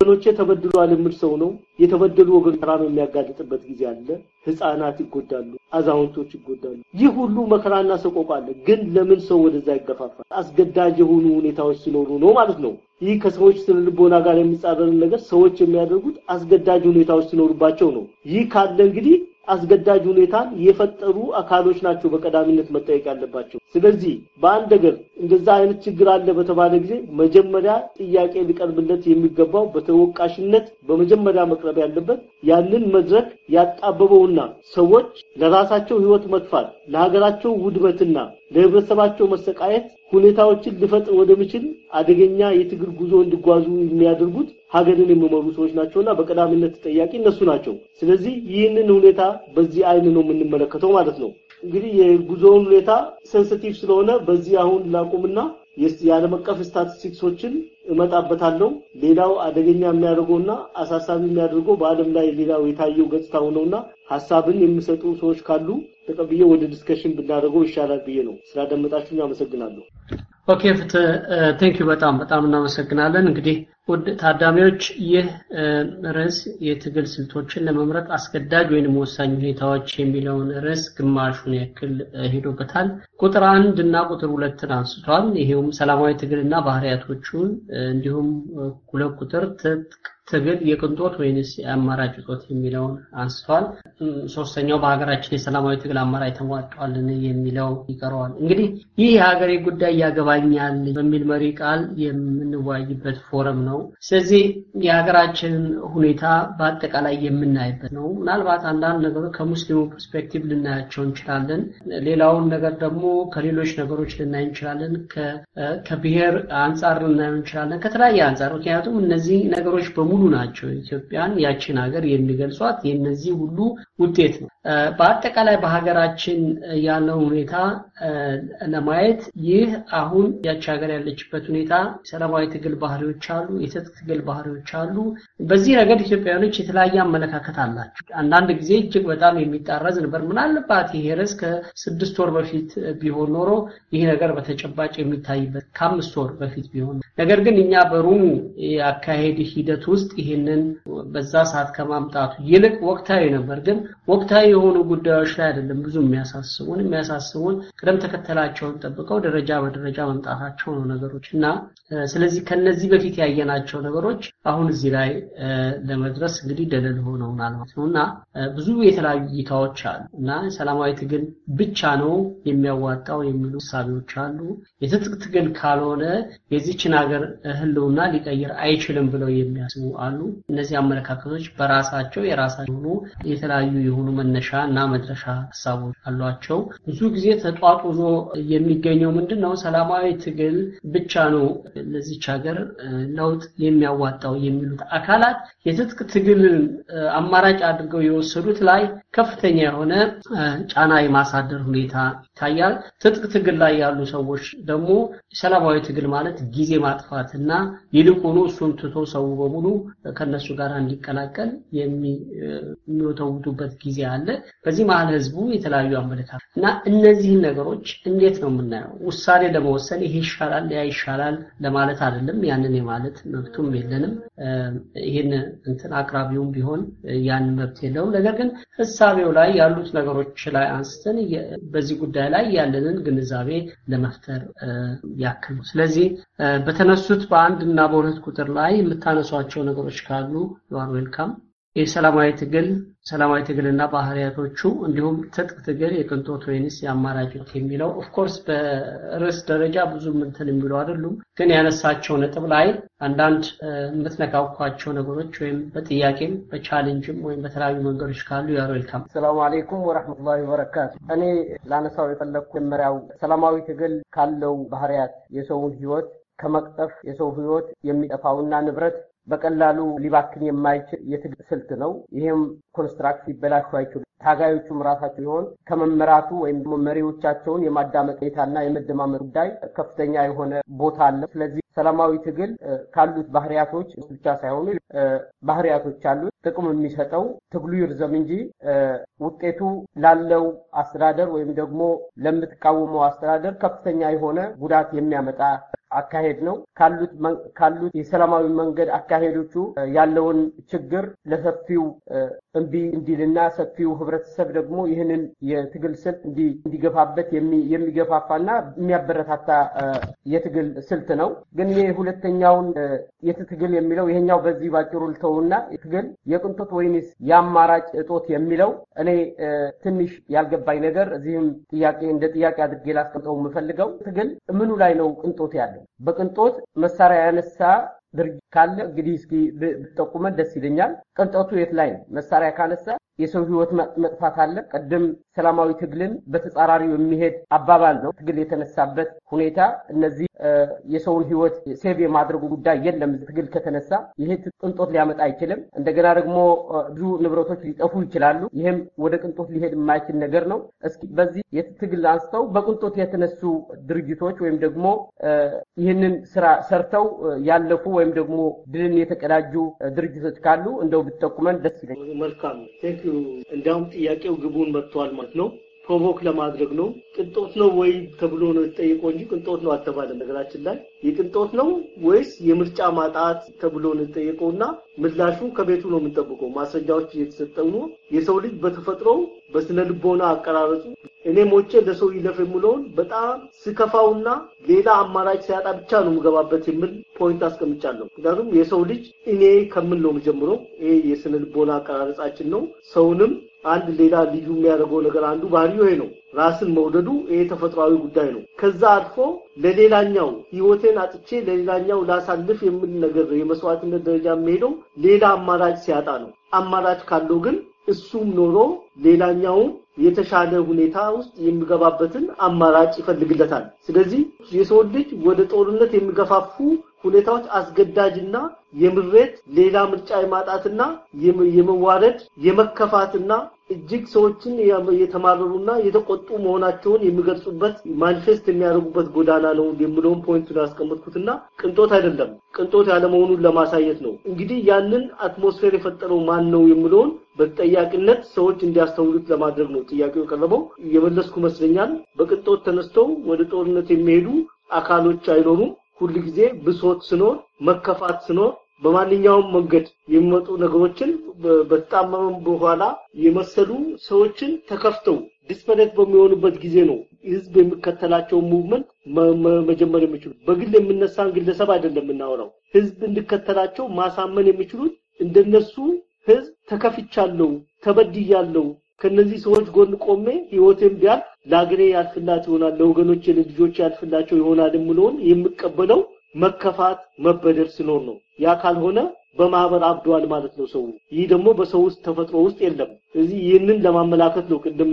ወገኖቼ ተበድሏል የሚል ሰው ነው። የተበደሉ ወገን ተራም የሚያጋልጥበት ጊዜ አለ። ህፃናት ይጎዳሉ፣ አዛውንቶች ይጎዳሉ። ይህ ሁሉ መከራና ሰቆቃ አለ። ግን ለምን ሰው ወደዛ ይገፋፋል? አስገዳጅ የሆኑ ሁኔታዎች ሲኖሩ ነው ማለት ነው። ይህ ከሰዎች ስነ ልቦና ጋር የሚጻረርን ነገር ሰዎች የሚያደርጉት አስገዳጅ ሁኔታዎች ሲኖሩባቸው ነው። ይህ ካለ እንግዲህ አስገዳጅ ሁኔታን የፈጠሩ አካሎች ናቸው በቀዳሚነት መጠየቅ ያለባቸው። ስለዚህ በአንድ ነገር እንደዛ አይነት ችግር አለ በተባለ ጊዜ መጀመሪያ ጥያቄ ሊቀርብለት የሚገባው በተወቃሽነት በመጀመሪያ መቅረብ ያለበት ያንን መድረክ ያጣበበውና ሰዎች ለራሳቸው ህይወት መጥፋት፣ ለሀገራቸው ውድመትና ለህብረተሰባቸው መሰቃየት ሁኔታዎችን ሊፈጥር ወደሚችል አደገኛ የትግል ጉዞ እንዲጓዙ የሚያደርጉት ሀገርን የሚመሩ ሰዎች ናቸውና በቀዳሚነት ተጠያቂ እነሱ ናቸው። ስለዚህ ይህንን ሁኔታ በዚህ አይን ነው የምንመለከተው ማለት ነው። እንግዲህ የጉዞውን ሁኔታ sensitive ስለሆነ በዚህ አሁን ላቁምና የዓለም አቀፍ ስታቲስቲክሶችን እመጣበታለሁ። ሌላው አደገኛ የሚያደርገውና አሳሳቢ የሚያደርገው በዓለም ላይ ሌላው የታየው ገጽታ ነውና ሀሳብን የሚሰጡ ሰዎች ካሉ ተቀብዬ ወደ discussion ብናደርገው ይሻላል ብዬ ነው። ስላዳመጣችሁኝ አመሰግናለሁ። okay ፍትህ thank you በጣም በጣም እናመሰግናለን። እንግዲህ ውድ ታዳሚዎች ይህ ርዕስ የትግል ስልቶችን ለመምረጥ አስገዳጅ ወይንም ወሳኝ ሁኔታዎች የሚለውን ርዕስ ግማሹን ያክል ሄዶበታል። ቁጥር አንድ እና ቁጥር ሁለትን አንስቷል። ይሄውም ሰላማዊ ትግልና ባህሪያቶቹን እንዲሁም ሁለት ቁጥር ትጥቅ ትግል የቅንጦት ወይንስ የአማራጭ እጦት የሚለውን አንስቷል። ሶስተኛው በሀገራችን የሰላማዊ ትግል አማራጭ ተሟጧልን የሚለው ይቀረዋል። እንግዲህ ይህ የሀገሬ ጉዳይ ያገባኛል በሚል መሪ ቃል የምንወያይበት ፎረም ነው። ስለዚህ የሀገራችንን ሁኔታ በአጠቃላይ የምናይበት ነው። ምናልባት አንዳንድ ነገሮች ከሙስሊሙ perspective ልናያቸው እንችላለን። ሌላውን ነገር ደግሞ ከሌሎች ነገሮች ልናይ እንችላለን። ከብሔር አንጻር ልናየው እንችላለን። ከተለያየ አንጻር ምክንያቱም እነዚህ ነገሮች በሙሉ ናቸው ኢትዮጵያን ያችን ሀገር የሚገልጿት የነዚህ ሁሉ ውጤት ነው። በአጠቃላይ በሀገራችን ያለው ሁኔታ ለማየት ይህ አሁን ያች ሀገር ያለችበት ሁኔታ ሰላማዊ ትግል ባህሪዎች አሉ፣ የትጥቅ ትግል ባህሪዎች አሉ። በዚህ ረገድ ኢትዮጵያውያኖች የተለያየ አመለካከት አላቸው። አንዳንድ ጊዜ እጅግ በጣም የሚጣረዝ ነበር። ምናልባት ይሄ ርዕስ ከስድስት ወር በፊት ቢሆን ኖሮ ይህ ነገር በተጨባጭ የሚታይበት ከአምስት ወር በፊት ቢሆን ነገር ግን እኛ በሩሙ የአካሄድ ሂደት ውስጥ ይህንን በዛ ሰዓት ከማምጣቱ ይልቅ ወቅታዊ ነበር። ግን ወቅታዊ የሆኑ ጉዳዮች ላይ አይደለም ብዙ የሚያሳስቡን የሚያሳስቡን ቅደም ተከተላቸውን ጠብቀው ደረጃ በደረጃ መምጣታቸው ነው ነገሮች እና ስለዚህ ከነዚህ በፊት ያየናቸው ነገሮች አሁን እዚህ ላይ ለመድረስ እንግዲህ ደለል ሆነውናል ማለት ነው እና ብዙ የተለያዩ እይታዎች አሉ እና ሰላማዊ ትግል ብቻ ነው የሚያዋጣው የሚሉ እሳቤዎች አሉ። የትጥቅ ትግል ካልሆነ የዚችን ሀገር ህልውና ሊቀይር አይችልም ብለው የሚያስቡ አሉ። እነዚህ አመለካከቶች በራሳቸው የራሳቸው የሆኑ የተለያዩ የሆኑ መነሻ እና መድረሻ ሀሳቦች አሏቸው። ብዙ ጊዜ ተጧጡዞ የሚገኘው ምንድን ነው? ሰላማዊ ትግል ብቻ ነው ለዚች ሀገር ለውጥ የሚያዋጣው የሚሉት አካላት የትጥቅ ትግልን አማራጭ አድርገው የወሰዱት ላይ ከፍተኛ የሆነ ጫና የማሳደር ሁኔታ ይታያል። ትጥቅ ትግል ላይ ያሉ ሰዎች ደግሞ ሰላማዊ ትግል ማለት ጊዜ ማጥፋት እና ይልቁኑ እሱን ትቶ ሰው በሙሉ ከነሱ ጋር እንዲቀላቀል የሚወተውቱበት ጊዜ አለ። በዚህ መሀል ህዝቡ የተለያዩ አመለካከት እና እነዚህን ነገሮች እንዴት ነው የምናየው? ውሳኔ ለመወሰን ይሄ ይሻላል ያ ይሻላል ለማለት አይደለም። ያንን የማለት መብቱም የለንም። ይህን እንትን አቅራቢውም ቢሆን ያን መብት የለውም። ነገር ግን ህሳቤው ላይ ያሉት ነገሮች ላይ አንስተን በዚህ ጉዳይ ላይ ያለንን ግንዛቤ ለመፍጠር ያክል ነው። ስለዚህ በተነሱት በአንድ እና በሁለት ቁጥር ላይ የምታነሷቸው ነገሮች ካሉ you are welcome። የሰላማዊ ትግል ሰላማዊ ትግልና ባህሪያቶቹ እንዲሁም ትጥቅ ትግል የቅንጦት ወይንስ የአማራጭ የሚለው of course በርዕስ ደረጃ ብዙ ምንትን የሚሉ አይደሉም። ግን ያነሳቸው ነጥብ ላይ አንዳንድ የምትነካኳቸው ነገሮች ወይም በጥያቄም በ challenge ም ወይም በተለያዩ መንገዶች ካሉ you are welcome። السلام عليكم ورحمة الله وبركاته። እኔ ላነሳው የፈለግኩ መጀመሪያው ሰላማዊ ትግል ካለው ባህሪያት የሰውን ህይወት ከመቅጠፍ የሰው ህይወት የሚጠፋውና ንብረት በቀላሉ ሊባክን የማይችል የትግል ስልት ነው። ይህም construct ሊበላሹ አይችሉም። ታጋዮቹም ራሳቸው ሲሆን ከመመራቱ ወይም መሪዎቻቸውን የማዳመጥ ሁኔታና የመደማመጥ ጉዳይ ከፍተኛ የሆነ ቦታ አለው። ስለዚህ ሰላማዊ ትግል ካሉት ባህሪያቶች ብቻ ሳይሆኑ ባህሪያቶች አሉት። ጥቅም የሚሰጠው ትግሉ ይርዘም እንጂ ውጤቱ ላለው አስተዳደር ወይም ደግሞ ለምትቃወመው አስተዳደር ከፍተኛ የሆነ ጉዳት የሚያመጣ አካሄድ ነው። ካሉት ካሉት የሰላማዊ መንገድ አካሄዶቹ ያለውን ችግር ለሰፊው እምቢ እንዲልና ሰፊው ህብረተሰብ ደግሞ ይህንን የትግል ስልት እንዲገፋበት የሚገፋፋና የሚያበረታታ የትግል ስልት ነው። ግን ይህ ሁለተኛውን የትግል የሚለው ይሄኛው በዚህ ባጭሩ ልተውና ትግል የቅንጦት ወይንስ የአማራጭ እጦት የሚለው እኔ ትንሽ ያልገባኝ ነገር እዚህም ጥያቄ እንደ ጥያቄ አድርጌ ላስቀምጠው የምፈልገው ትግል ምኑ ላይ ነው ቅንጦት ያለው? በቅንጦት መሳሪያ ያነሳ ድርጅት ካለ እንግዲህ እስኪ ብጠቁመን ደስ ይለኛል። ቅንጦቱ የት ላይ ነው? መሳሪያ ካነሳ የሰው ህይወት መጥፋት አለ። ቅድም ሰላማዊ ትግልን በተጻራሪው የሚሄድ አባባል ነው። ትግል የተነሳበት ሁኔታ እነዚህ የሰውን ህይወት save የማድረጉ ጉዳይ የለም። ትግል ከተነሳ ይሄ ቅንጦት ሊያመጣ አይችልም። እንደገና ደግሞ ብዙ ንብረቶች ሊጠፉ ይችላሉ። ይህም ወደ ቅንጦት ሊሄድ የማይችል ነገር ነው። እስኪ በዚህ የትግል አንስተው በቅንጦት የተነሱ ድርጅቶች ወይም ደግሞ ይህንን ስራ ሰርተው ያለፉ ወይም ደግሞ ድልን የተቀዳጁ ድርጅቶች ካሉ እንደው ብትጠቁመን ደስ ይለኛል። መልካም thank you። እንዲያውም ጥያቄው ግቡን መትቷል ማለት ነው። provoke ለማድረግ ነው። ቅንጦት ነው ወይ ተብሎ ነው የተጠየቀው እንጂ ቅንጦት ነው አልተባለም። በነገራችን ላይ የቅንጦት ነው ወይስ የምርጫ ማጣት ተብሎ ነው የተጠየቀውና ምላሹ ከቤቱ ነው የምንጠብቀው። ማስረጃዎች እየተሰጠው ነው። የሰው ልጅ በተፈጥሮ በስነ ልቦና አቀራረጹ እኔ ሞቼ ለሰው ይለፍ የሚለውን በጣም ሲከፋውና ሌላ አማራጭ ሲያጣ ብቻ ነው የምገባበት የሚል ፖይንት አስቀምጫለሁ። ምክንያቱም የሰው ልጅ እኔ ከምን ነው የምጀምረው? ይሄ የስነ ልቦና አቀራረጻችን ነው። ሰውንም አንድ ሌላ ልዩ የሚያደርገው ነገር አንዱ ባህሪው ይሄ ነው። ራስን መውደዱ ይሄ ተፈጥሯዊ ጉዳይ ነው። ከዛ አልፎ ለሌላኛው ህይወቴን አጥቼ ለሌላኛው ላሳልፍ የሚል ነገር የመስዋዕትነት ደረጃ የሚሄደው ሌላ አማራጭ ሲያጣ ነው። አማራጭ ካለው ግን እሱም ኖሮ ሌላኛውን የተሻለ ሁኔታ ውስጥ የሚገባበትን አማራጭ ይፈልግለታል። ስለዚህ የሰው ልጅ ወደ ጦርነት የሚገፋፉ ሁኔታዎች አስገዳጅና የምሬት ሌላ ምርጫ የማጣትና የመዋረድ የመከፋትና እጅግ ሰዎችን የተማረሩና የተቆጡ መሆናቸውን የሚገልጹበት manifest የሚያደርጉበት ጎዳና ነው የሚለውን point ነው ያስቀመጥኩትና ቅንጦት አይደለም፣ ቅንጦት ያለመሆኑን ለማሳየት ነው። እንግዲህ ያንን atmosphere የፈጠረው ማን ነው የሚለውን በተጠያቂነት ሰዎች እንዲያስተውሉት ለማድረግ ነው ጥያቄው የቀረበው። የመለስኩ ይመስለኛል። በቅንጦት ተነስተው ወደ ጦርነት የሚሄዱ አካሎች አይኖሩም። ሁል ጊዜ ብሶት ሲኖር፣ መከፋት ሲኖር በማንኛውም መንገድ የሚመጡ ነገሮችን በተጣመመ በኋላ የመሰሉ ሰዎችን ተከፍተው desperate በሚሆኑበት ጊዜ ነው ህዝብ የሚከተላቸውን movement መጀመር የሚችሉት። በግል የሚነሳን ግለሰብ አይደለም የምናወራው። ህዝብ እንዲከተላቸው ማሳመን የሚችሉት እንደነሱ ህዝብ ተከፍቻለሁ፣ ተበድያለሁ ከነዚህ ሰዎች ጎን ቆሜ ህይወቴን ቢያልፍ ለሀገሬ ያልፍላት ይሆናል፣ ለወገኖቼ ለልጆች ያልፍላቸው ይሆናል የሚለውን የሚቀበለው መከፋት መበደል ሲኖር ነው። ያ ካልሆነ በማህበር አብዷል ማለት ነው ሰው። ይህ ደግሞ በሰው ውስጥ ተፈጥሮ ውስጥ የለም። ስለዚህ ይህንን ለማመላከት ነው ቅድም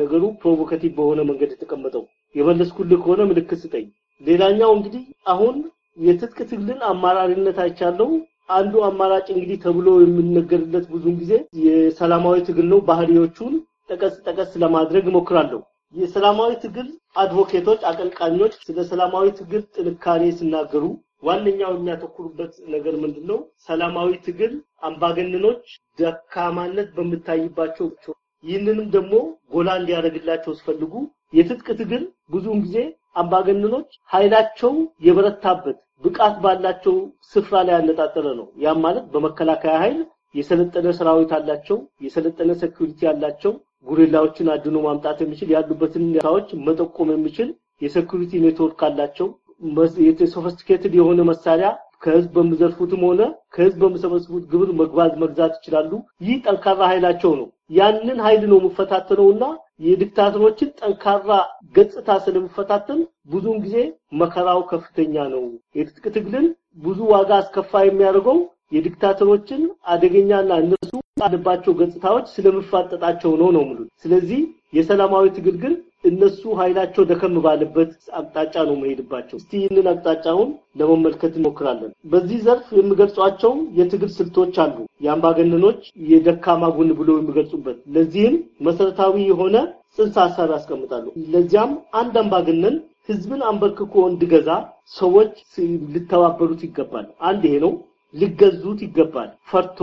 ነገሩ provocative በሆነ መንገድ የተቀመጠው። የመለስኩልህ ከሆነ ምልክት ስጠኝ። ሌላኛው እንግዲህ አሁን የትጥቅ ትግልን አማራሪነት አይቻለው። አንዱ አማራጭ እንግዲህ ተብሎ የሚነገርለት ብዙውን ጊዜ የሰላማዊ ትግል ነው። ባህሪዎቹን ጠቀስ ጠቀስ ለማድረግ እሞክራለሁ። የሰላማዊ ትግል አድቮኬቶች፣ አቀንቃኞች ስለ ሰላማዊ ትግል ጥንካሬ ሲናገሩ ዋነኛው የሚያተኩሩበት ነገር ምንድን ነው? ሰላማዊ ትግል አምባገነኖች ደካማነት በምታይባቸው ይህንንም ደግሞ ጎላ እንዲያደርግላቸው ሲፈልጉ የትጥቅ ትግል ብዙውን ጊዜ አምባገነኖች ኃይላቸው የበረታበት ብቃት ባላቸው ስፍራ ላይ ያነጣጠረ ነው። ያም ማለት በመከላከያ ኃይል የሰለጠነ ሰራዊት አላቸው፣ የሰለጠነ security አላቸው፣ guerrilla ዎችን አድኖ ማምጣት የሚችል ያሉበትን ሁኔታዎች መጠቆም የሚችል የ security network አላቸው። sophisticated የሆነ መሳሪያ ከህዝብ በሚዘርፉትም ሆነ ከህዝብ በሚሰበስቡት ግብር መግባት መግዛት ይችላሉ። ይህ ጠንካራ ኃይላቸው ነው። ያንን ኃይል ነው የምፈታተነውና የዲክታተሮችን ጠንካራ ገጽታ ስለምፈታተን ብዙውን ጊዜ መከራው ከፍተኛ ነው። የትጥቅ ትግልን ብዙ ዋጋ አስከፋ የሚያደርገው የዲክታተሮችን አደገኛና እነሱ አለባቸው ገጽታዎች ስለምፋጠጣቸው ነው ነው ሙሉ። ስለዚህ የሰላማዊ ትግል ግን እነሱ ኃይላቸው ደከም ባለበት አቅጣጫ ነው መሄድባቸው። እስቲ ይህንን አቅጣጫውን ለመመልከት እንሞክራለን። በዚህ ዘርፍ የሚገልጿቸው የትግል ስልቶች አሉ። የአምባገነኖች የደካማ ጎን ብሎ የሚገልጹበት ለዚህም መሰረታዊ የሆነ ጽንሰ ሀሳብ ያስቀምጣሉ። ለዚያም አንድ አምባገነን ህዝብን አንበርክኮ እንዲገዛ ሰዎች ሊተባበሩት ይገባል። አንድ ይሄ ነው። ሊገዙት ይገባል። ፈርቶ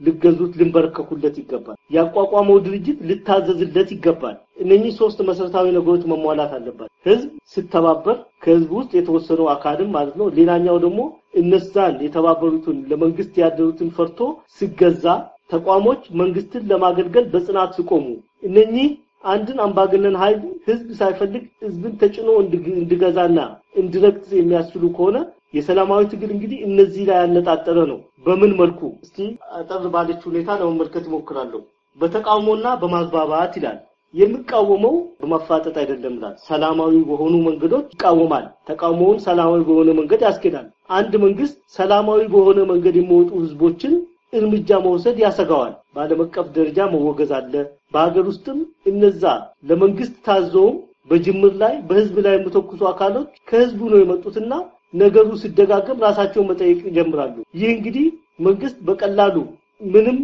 ሊገዙት ሊንበረከኩለት ይገባል። ያቋቋመው ድርጅት ሊታዘዝለት ይገባል። እነኚህ ሶስት መሰረታዊ ነገሮች መሟላት አለባት። ህዝብ ሲተባበር ከህዝብ ውስጥ የተወሰነው አካልም ማለት ነው። ሌላኛው ደግሞ እነዛን የተባበሩትን ለመንግስት ያደሩትን ፈርቶ ሲገዛ፣ ተቋሞች መንግስትን ለማገልገል በጽናት ሲቆሙ እነኚህ አንድን አምባገነን ኃይል ህዝብ ሳይፈልግ ህዝብን ተጭኖ እንዲገዛና እንዲረግጥ የሚያስችሉ ከሆነ የሰላማዊ ትግል እንግዲህ እነዚህ ላይ ያነጣጠረ ነው። በምን መልኩ እስቲ አጠር ባለች ሁኔታ ለመመልከት እሞክራለሁ። በተቃውሞና በማግባባት ይላል። የሚቃወመው በማፋጠጥ አይደለም ይላል። ሰላማዊ በሆኑ መንገዶች ይቃወማል። ተቃውሞውን ሰላማዊ በሆነ መንገድ ያስኬዳል። አንድ መንግስት ሰላማዊ በሆነ መንገድ የሚወጡ ህዝቦችን እርምጃ መውሰድ ያሰጋዋል። በዓለም አቀፍ ደረጃ መወገዝ አለ። በሀገር ውስጥም እነዛ ለመንግስት ታዘውም በጅምር ላይ በህዝብ ላይ የሚተኩሱ አካሎች ከህዝቡ ነው የመጡትና ነገሩ ሲደጋገም ራሳቸውን መጠየቅ ይጀምራሉ። ይህ እንግዲህ መንግስት በቀላሉ ምንም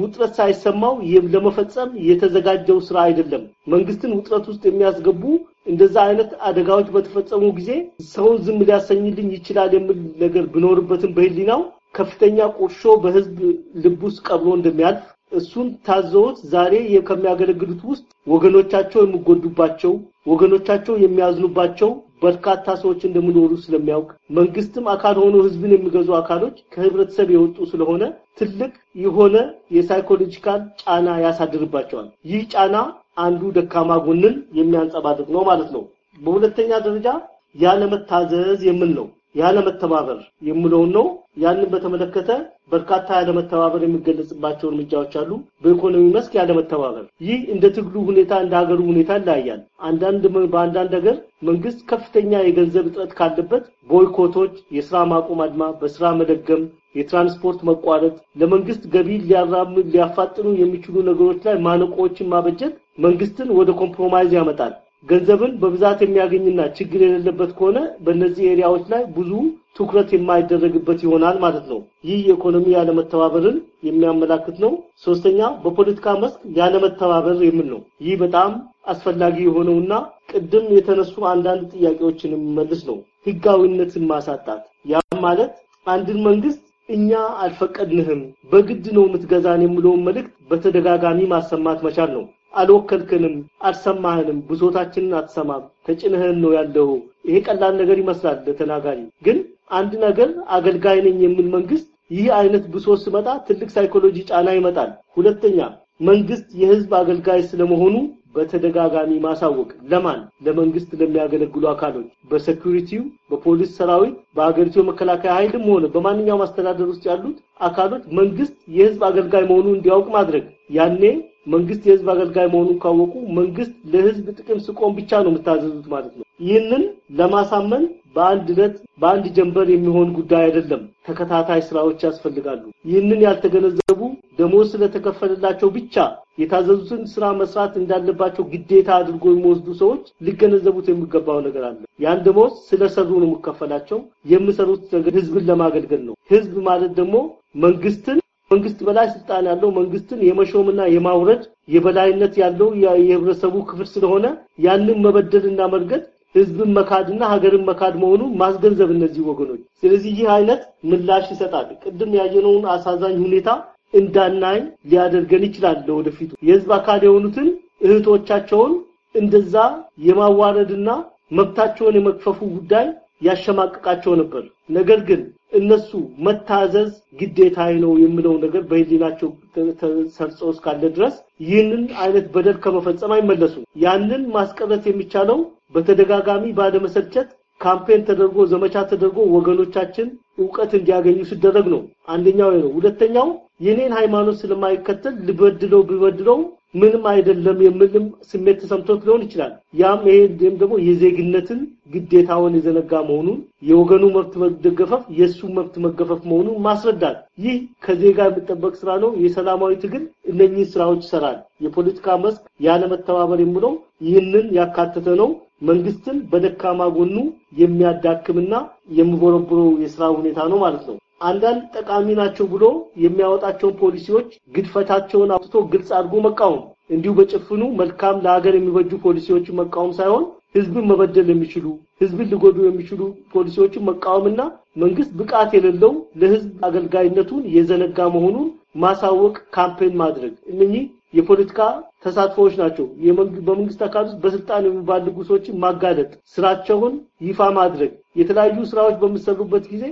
ውጥረት ሳይሰማው ለመፈጸም የተዘጋጀው ስራ አይደለም። መንግስትን ውጥረት ውስጥ የሚያስገቡ እንደዛ አይነት አደጋዎች በተፈጸሙ ጊዜ ሰውን ዝም ሊያሰኝልኝ ይችላል የሚል ነገር ቢኖርበትም በህሊናው ከፍተኛ ቁርሾ በህዝብ ልብ ውስጥ ቀብሮ እንደሚያልፍ እሱን ታዘውት ዛሬ ከሚያገለግሉት ውስጥ ወገኖቻቸው የሚጎዱባቸው ወገኖቻቸው የሚያዝኑባቸው በርካታ ሰዎች እንደሚኖሩ ስለሚያውቅ መንግስትም አካል ሆኖ ህዝብን የሚገዙ አካሎች ከህብረተሰብ የወጡ ስለሆነ ትልቅ የሆነ የሳይኮሎጂካል ጫና ያሳድርባቸዋል። ይህ ጫና አንዱ ደካማ ጎንን የሚያንጸባርቅ ነው ማለት ነው። በሁለተኛ ደረጃ ያለመታዘዝ የምን ነው ያለመተባበር የምለውን ነው። ያንን በተመለከተ በርካታ ያለመተባበር የሚገለጽባቸው እርምጃዎች አሉ። በኢኮኖሚ መስክ ያለመተባበር፣ ይህ እንደ ትግሉ ሁኔታ እንደ ሀገሩ ሁኔታ ይለያያል። አንዳንድ በአንዳንድ ሀገር መንግስት ከፍተኛ የገንዘብ እጥረት ካለበት ቦይኮቶች፣ የስራ ማቆም አድማ፣ በስራ መደገም፣ የትራንስፖርት መቋረጥ፣ ለመንግስት ገቢ ሊያራምድ ሊያፋጥኑ የሚችሉ ነገሮች ላይ ማነቆዎችን ማበጀት መንግስትን ወደ compromise ያመጣል። ገንዘብን በብዛት የሚያገኝና ችግር የሌለበት ከሆነ በእነዚህ area ዎች ላይ ብዙ ትኩረት የማይደረግበት ይሆናል ማለት ነው። ይህ የኢኮኖሚ ያለመተባበርን የሚያመላክት ነው። ሶስተኛ በፖለቲካ መስክ ያለመተባበር የሚል ነው። ይህ በጣም አስፈላጊ የሆነውና ቅድም የተነሱ አንዳንድ ጥያቄዎችን የሚመልስ ነው። ህጋዊነትን ማሳጣት ያም ማለት አንድን መንግስት እኛ አልፈቀድንህም በግድ ነው የምትገዛን የሚለውን መልእክት በተደጋጋሚ ማሰማት መቻል ነው። አልወከልክንም፣ አልሰማህንም፣ ብሶታችንን አትሰማም፣ ተጭነህን ነው ያለው። ይሄ ቀላል ነገር ይመስላል ለተናጋሪ። ግን አንድ ነገር አገልጋይ ነኝ የሚል መንግስት ይህ አይነት ብሶት ሲመጣ ትልቅ ሳይኮሎጂ ጫና ይመጣል። ሁለተኛ መንግስት የህዝብ አገልጋይ ስለመሆኑ በተደጋጋሚ ማሳወቅ ለማን? ለመንግስት ለሚያገለግሉ አካሎች በ security ው፣ በፖሊስ ሰራዊት፣ በአገሪቱ የመከላከያ ኃይልም ሆነ በማንኛውም አስተዳደር ውስጥ ያሉት አካሎች መንግስት የህዝብ አገልጋይ መሆኑን እንዲያውቅ ማድረግ ያኔ መንግስት የህዝብ አገልጋይ መሆኑን ካወቁ መንግስት ለህዝብ ጥቅም ሲቆም ብቻ ነው የምታዘዙት ማለት ነው። ይህንን ለማሳመን በአንድ ዕለት በአንድ ጀንበር የሚሆን ጉዳይ አይደለም። ተከታታይ ስራዎች ያስፈልጋሉ። ይህንን ያልተገነዘቡ ደሞዝ ስለተከፈለላቸው ብቻ የታዘዙትን ስራ መስራት እንዳለባቸው ግዴታ አድርጎ የሚወስዱ ሰዎች ሊገነዘቡት የሚገባው ነገር አለ። ያን ደሞዝ ስለሰሩ ነው የሚከፈላቸው። የሚሰሩት ነገር ህዝብን ለማገልገል ነው። ህዝብ ማለት ደግሞ መንግስትን መንግስት በላይ ስልጣን ያለው መንግስትን የመሾምና የማውረድ የበላይነት ያለው የህብረተሰቡ ክፍል ስለሆነ ያንን መበደልና መርገጥ ህዝብን መካድና ሀገርን መካድ መሆኑን ማስገንዘብ እነዚህ ወገኖች። ስለዚህ ይህ አይነት ምላሽ ይሰጣል። ቅድም ያየነውን አሳዛኝ ሁኔታ እንዳናይ ሊያደርገን ይችላል። ለወደፊቱ የህዝብ አካል የሆኑትን እህቶቻቸውን እንደዛ የማዋረድና መብታቸውን የመክፈፉ ጉዳይ ያሸማቅቃቸው ነበር። ነገር ግን እነሱ መታዘዝ ግዴታዬ ነው የሚለው ነገር በህሊናቸው ተሰርጾ እስካለ ድረስ ይህንን አይነት በደል ከመፈጸም አይመለሱም። ያንን ማስቀረት የሚቻለው በተደጋጋሚ ባለመሰልቸት ካምፔን ተደርጎ ዘመቻ ተደርጎ ወገኖቻችን እውቀት እንዲያገኙ ሲደረግ ነው። አንደኛው ነው። ሁለተኛው የኔን ሃይማኖት ስለማይከተል ልበድለው ቢበድለው ምንም አይደለም የሚልም ስሜት ተሰምቶት ሊሆን ይችላል። ያም ይሄም ደግሞ የዜግነትን ግዴታውን የዘነጋ መሆኑን የወገኑ መብት መገፈፍ የእሱ መብት መገፈፍ መሆኑን ማስረዳት ይህ ከዜጋ የሚጠበቅ ስራ ነው። የሰላማዊ ትግል እነኚህ ስራዎች ይሰራል። የፖለቲካ መስክ ያለመተባበር የሚለው ይህንን ያካተተ ነው። መንግስትን በደካማ ጎኑ የሚያዳክምና የሚቦረብረው የስራ ሁኔታ ነው ማለት ነው። አንዳንድ ጠቃሚ ናቸው ብሎ የሚያወጣቸውን ፖሊሲዎች ግድፈታቸውን አውጥቶ ግልጽ አድርጎ መቃወም እንዲሁ በጭፍኑ መልካም ለሀገር የሚበጁ ፖሊሲዎችን መቃወም ሳይሆን ህዝብን መበደል የሚችሉ ህዝብን ሊጎዱ የሚችሉ ፖሊሲዎችን መቃወምና መንግስት ብቃት የሌለው ለህዝብ አገልጋይነቱን የዘነጋ መሆኑን ማሳወቅ ካምፔን ማድረግ። እነኚህ የፖለቲካ ተሳትፎዎች ናቸው። በመንግስት አካል ውስጥ በስልጣን የሚባልጉ ሰዎችን ማጋለጥ፣ ስራቸውን ይፋ ማድረግ፣ የተለያዩ ስራዎች በሚሰሩበት ጊዜ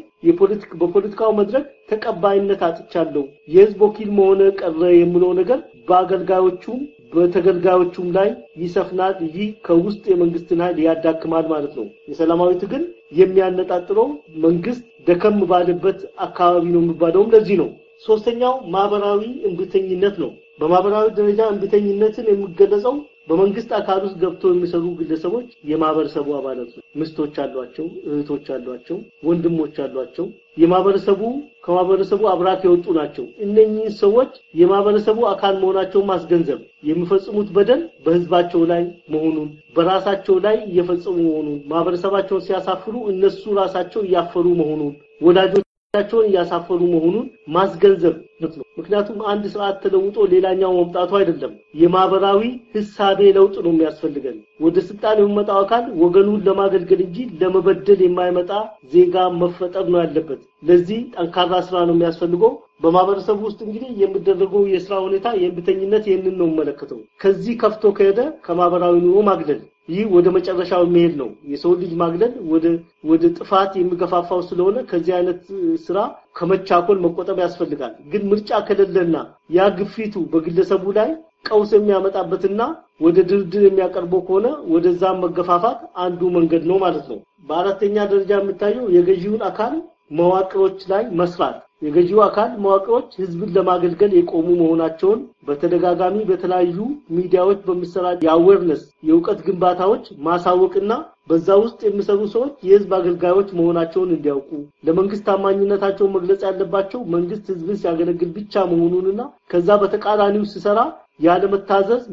በፖለቲካው መድረክ ተቀባይነት አጥቻለሁ፣ የህዝብ ወኪል መሆነ ቀረ የሚለው ነገር በአገልጋዮቹም በተገልጋዮቹም ላይ ይሰፍናል። ይህ ከውስጥ የመንግስትን ኃይል ያዳክማል ማለት ነው። የሰላማዊ ትግል የሚያነጣጥረው መንግስት ደከም ባለበት አካባቢ ነው የሚባለውም ለዚህ ነው። ሶስተኛው ማህበራዊ እንብተኝነት ነው። በማህበራዊ ደረጃ እንብተኝነትን የሚገለጸው በመንግስት አካል ውስጥ ገብተው የሚሰሩ ግለሰቦች የማህበረሰቡ አባላት ነው። ምስቶች አሏቸው፣ እህቶች አሏቸው፣ ወንድሞች አሏቸው። የማህበረሰቡ ከማህበረሰቡ አብራክ የወጡ ናቸው። እነኚህ ሰዎች የማህበረሰቡ አካል መሆናቸውን ማስገንዘብ የሚፈጽሙት በደል በህዝባቸው ላይ መሆኑን በራሳቸው ላይ እየፈጸሙ መሆኑን ማህበረሰባቸውን ሲያሳፍሩ እነሱ ራሳቸው እያፈሩ መሆኑን ወዳጆች ቸውን እያሳፈሩ መሆኑን ማስገንዘብ ነው። ምክንያቱም አንድ ስርዓት ተለውጦ ሌላኛው መምጣቱ አይደለም። የማህበራዊ ህሳቤ ለውጥ ነው የሚያስፈልገን። ወደ ስልጣን የሚመጣው አካል ወገኑን ለማገልገል እንጂ ለመበደል የማይመጣ ዜጋ መፈጠር ነው ያለበት። ለዚህ ጠንካራ ስራ ነው የሚያስፈልገው። በማህበረሰቡ ውስጥ እንግዲህ የሚደረገው የስራ ሁኔታ የእምቢተኝነት ይህንን ነው የሚመለከተው። ከዚህ ከፍቶ ከሄደ ከማህበራዊ ኑሮ ማግለል ይህ ወደ መጨረሻው የሚሄድ ነው። የሰው ልጅ ማግለል ወደ ወደ ጥፋት የሚገፋፋው ስለሆነ ከዚህ አይነት ስራ ከመቻኮል መቆጠብ ያስፈልጋል። ግን ምርጫ ከሌለና ያ ግፊቱ በግለሰቡ ላይ ቀውስ የሚያመጣበትና ወደ ድርድር የሚያቀርበው ከሆነ ወደዛም መገፋፋት አንዱ መንገድ ነው ማለት ነው። በአራተኛ ደረጃ የምታየው የገዢውን አካል መዋቅሮች ላይ መስራት የገዢው አካል መዋቅሮች ህዝብን ለማገልገል የቆሙ መሆናቸውን በተደጋጋሚ በተለያዩ ሚዲያዎች በሚሰራጭ የአዌርነስ የእውቀት ግንባታዎች ማሳወቅና በዛ ውስጥ የሚሰሩ ሰዎች የህዝብ አገልጋዮች መሆናቸውን እንዲያውቁ ለመንግስት ታማኝነታቸውን መግለጽ ያለባቸው መንግስት ህዝብን ሲያገለግል ብቻ መሆኑንና ከዛ በተቃራኒው ሲሰራ ያለመታዘዝ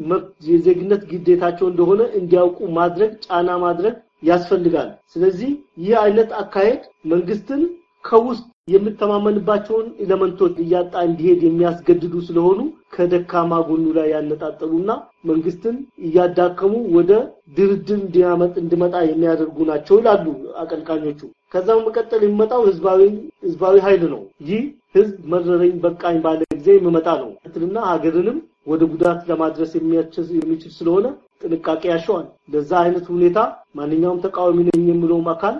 የዜግነት ግዴታቸው እንደሆነ እንዲያውቁ ማድረግ ጫና ማድረግ ያስፈልጋል። ስለዚህ ይህ አይነት አካሄድ መንግስትን ከውስጥ የሚተማመንባቸውን element ኦች እያጣ እንዲሄድ የሚያስገድዱ ስለሆኑ ከደካማ ጎኑ ላይ ያነጣጠሉና መንግስትን እያዳከሙ ወደ ድርድር እንዲያመጥ እንዲመጣ የሚያደርጉ ናቸው ይላሉ አቀንቃኞቹ። ከዛ መቀጠል የሚመጣው ህዝባዊ ህዝባዊ ኃይል ነው። ይህ ህዝብ መረረኝ በቃኝ ባለ ጊዜ የሚመጣ ነው እና ሀገርንም ወደ ጉዳት ለማድረስ የሚችል ስለሆነ ጥንቃቄ ያሻዋል። ለዛ አይነት ሁኔታ ማንኛውም ተቃዋሚ ነኝ የሚለውም አካል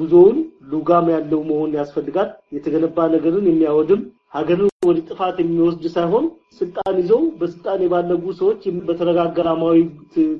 ጉዞውን ልጓም ያለው መሆን ያስፈልጋል። የተገነባ ነገርን የሚያወድም ሀገርን ወደ ጥፋት የሚወስድ ሳይሆን ስልጣን ይዘው በስልጣን የባለጉ ሰዎች በተረጋጋ ሰላማዊ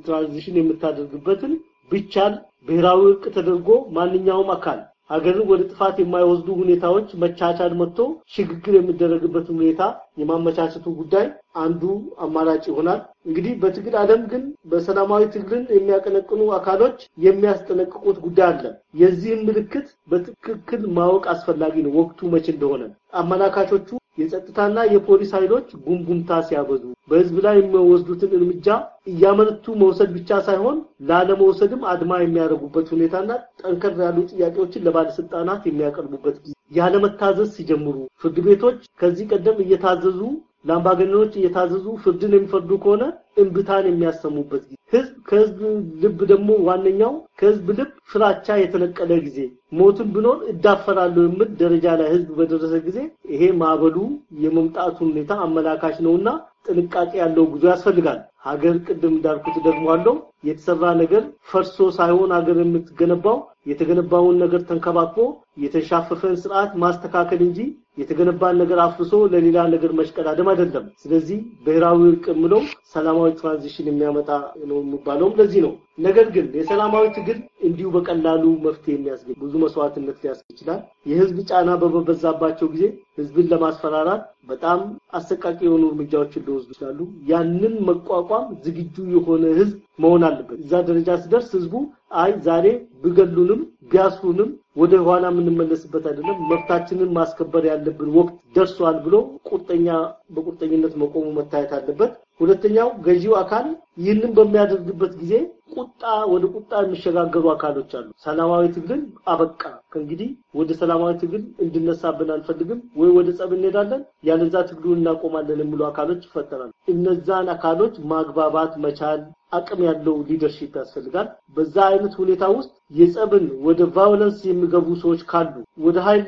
transition የምታደርግበትን ቢቻል ብሔራዊ እርቅ ተደርጎ ማንኛውም አካል ሀገርን ወደ ጥፋት የማይወስዱ ሁኔታዎች መቻቻል መጥቶ ሽግግር የሚደረግበት ሁኔታ የማመቻቸቱ ጉዳይ አንዱ አማራጭ ይሆናል። እንግዲህ በትግል ዓለም ግን በሰላማዊ ትግልን የሚያቀነቅኑ አካሎች የሚያስጠነቅቁት ጉዳይ አለ። የዚህም ምልክት በትክክል ማወቅ አስፈላጊ ነው፣ ወቅቱ መቼ እንደሆነ። አመላካቾቹ የጸጥታና የፖሊስ ኃይሎች ጉምጉምታ ሲያበዙ በህዝብ ላይ የሚወስዱትን እርምጃ እያመነቱ መውሰድ ብቻ ሳይሆን ላለመውሰድም አድማ የሚያደርጉበት ሁኔታና ጠንከር ያሉ ጥያቄዎችን ለባለስልጣናት የሚያቀርቡበት ጊዜ ያለመታዘዝ ሲጀምሩ ፍርድ ቤቶች ከዚህ ቀደም እየታዘዙ ለአምባገነኖች እየታዘዙ ፍርድን የሚፈርዱ ከሆነ እንብታን የሚያሰሙበት ጊዜ። ህዝብ ከህዝብ ልብ ደግሞ ዋነኛው ከህዝብ ልብ ፍራቻ የተነቀለ ጊዜ። ሞትን ብኖር እዳፈራለሁ የሚል ደረጃ ላይ ህዝብ በደረሰ ጊዜ ይሄ ማዕበሉ የመምጣቱ ሁኔታ አመላካች ነውና ጥንቃቄ ያለው ጉዞ ያስፈልጋል። ሀገር ቅድም እንዳልኩት ደግሞ አለው የተሰራ ነገር ፈርሶ ሳይሆን ሀገር የምትገነባው የተገነባውን ነገር ተንከባክቦ የተሻፈፈን ስርዓት ማስተካከል እንጂ የተገነባን ነገር አፍርሶ ለሌላ ነገር መሽቀዳደም አይደለም። ስለዚህ ብሔራዊ እርቅ የምለው ሰላማዊ ትራንዚሽን የሚያመጣ ነው የሚባለውም ለዚህ ነው። ነገር ግን የሰላማዊ ትግል እንዲሁ በቀላሉ መፍትሄ የሚያስገኝ ብዙ መስዋዕትነት ሊያስገኝ ይችላል። የህዝብ ጫና በበዛባቸው ጊዜ ህዝብን ለማስፈራራት በጣም አሰቃቂ የሆኑ እርምጃዎችን ሊወስዱ ይችላሉ። ያንን መቋቋም ዝግጁ የሆነ ህዝብ መሆን አለበት። እዛ ደረጃ ሲደርስ ህዝቡ አይ ዛሬ ቢገሉንም ቢያስሩንም ወደ ኋላ የምንመለስበት አይደለም፣ መብታችንን ማስከበር ያለብን ወቅት ደርሷል ብሎ ቁርጠኛ በቁርጠኝነት መቆሙ መታየት አለበት። ሁለተኛው ገዢው አካል ይህንን በሚያደርግበት ጊዜ ቁጣ ወደ ቁጣ የሚሸጋገሩ አካሎች አሉ። ሰላማዊ ትግልን አበቃ ከእንግዲህ ወደ ሰላማዊ ትግል እንድነሳብን አንፈልግም ወይ ወደ ጸብ እንሄዳለን፣ ያለዛ ትግሉን እናቆማለን የሚሉ አካሎች ይፈጠራሉ። እነዛን አካሎች ማግባባት መቻል አቅም ያለው leadership ያስፈልጋል። በዛ አይነት ሁኔታ ውስጥ የጸብን ወደ violence የሚገቡ ሰዎች ካሉ ወደ ኃይል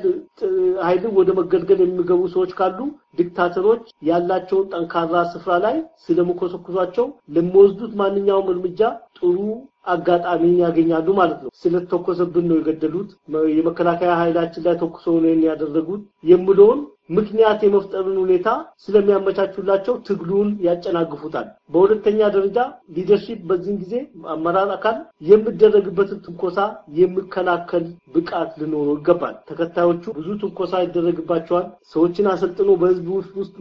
ኃይልን ወደ መገልገል የሚገቡ ሰዎች ካሉ ዲክታተሮች ያላቸውን ጠንካራ ስፍራ ላይ ስለሚኮሰኩሷቸው ለሚወስዱት ማንኛውም እርምጃ ጥሩ አጋጣሚን ያገኛሉ ማለት ነው። ስለተኮሰብን ነው የገደሉት፣ የመከላከያ ኃይላችን ላይ ተኩሰው ነው ያደረጉት የሚለውን ምክንያት የመፍጠርን ሁኔታ ስለሚያመቻቹላቸው ትግሉን ያጨናግፉታል። በሁለተኛ ደረጃ ሊደርሺፕ በዚህን ጊዜ አመራር አካል የሚደረግበትን ትንኮሳ የሚከላከል ብቃት ሊኖረው ይገባል። ተከታዮቹ ብዙ ትንኮሳ ይደረግባቸዋል። ሰዎችን አሰልጥኖ በህዝብ ውስጥ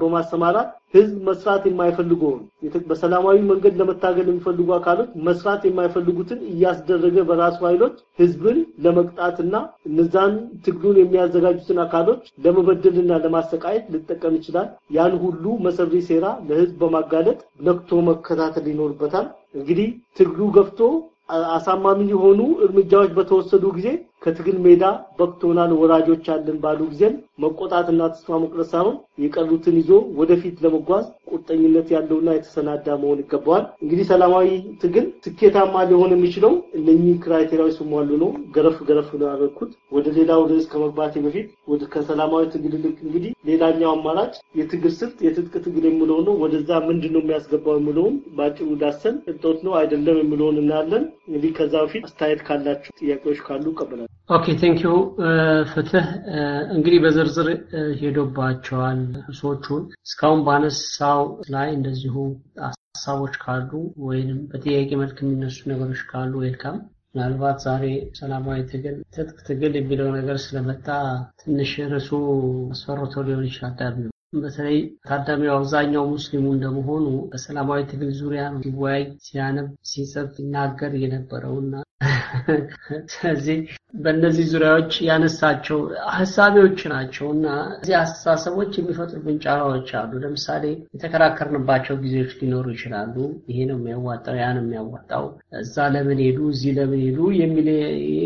በማሰማራት ህዝብ መስራት የማይፈልገውን በሰላማዊ መንገድ ለመታገል የሚፈልጉ አካሎች መስራት የማይፈልጉትን እያስደረገ በራሱ ኃይሎች ህዝብን ለመቅጣትና እነዛን ትግሉን የሚያዘጋጁትን አካሎች ለመበደልና ለማሰቃየት ሊጠቀም ይችላል። ያን ሁሉ መሰሪ ሴራ ለህዝብ በማጋለጥ ነክቶ መከታተል ይኖርበታል። እንግዲህ ትግሉ ገፍቶ አሳማሚ የሆኑ እርምጃዎች በተወሰዱ ጊዜ ከትግል ሜዳ በቅቶናል ወራጆች አለን ባሉ ጊዜም መቆጣትና ተስፋ መቁረጥ ሳይሆን የቀሩትን ይዞ ወደፊት ለመጓዝ ቁርጠኝነት ያለውና የተሰናዳ መሆን ይገባዋል። እንግዲህ ሰላማዊ ትግል ስኬታማ ሊሆን የሚችለው እነኚህ criteria ዎች ሲሟሉ ነው። ገረፍ ገረፍ ነው ያደረኩት። ወደ ሌላው ርዕስ ከመግባቴ በፊት ወደ ከሰላማዊ ትግል ይልቅ እንግዲህ ሌላኛው አማራጭ የትግል ስልት የትጥቅ ትግል የሚለው ነው። ወደዛ ምንድን ነው የሚያስገባው የሚለውን በአጭሩ ዳሰን እጦት ነው አይደለም የሚለውን እናያለን። እንግዲህ ከዛ በፊት አስተያየት ካላችሁ ጥያቄዎች ካሉ እቀበላለሁ። okay thank you ፍትህ። እንግዲህ በዝርዝር ሄዶባቸዋል ሰዎቹን። እስካሁን ባነሳው ላይ እንደዚሁ ሀሳቦች ካሉ ወይንም በጥያቄ መልክ የሚነሱ ነገሮች ካሉ ዌልካም ምናልባት ዛሬ ሰላማዊ ትግል ትጥቅ ትግል የሚለው ነገር ስለመጣ ትንሽ ርዕሱ አስፈርቶ ሊሆን ይችላል በተለይ ታዳሚው አብዛኛው ሙስሊሙ እንደመሆኑ በሰላማዊ ትግል ዙሪያ ሲወያይ፣ ሲያነብ፣ ሲጽፍ፣ ሲናገር የነበረውና ስለዚህ በእነዚህ ዙሪያዎች ያነሳቸው ሀሳቢዎች ናቸው እና እዚህ አስተሳሰቦች የሚፈጥሩብን ጫናዎች አሉ። ለምሳሌ የተከራከርንባቸው ጊዜዎች ሊኖሩ ይችላሉ። ይሄ ነው የሚያዋጣው፣ ያ ነው የሚያዋጣው፣ እዛ ለምን ሄዱ፣ እዚህ ለምን ሄዱ የሚል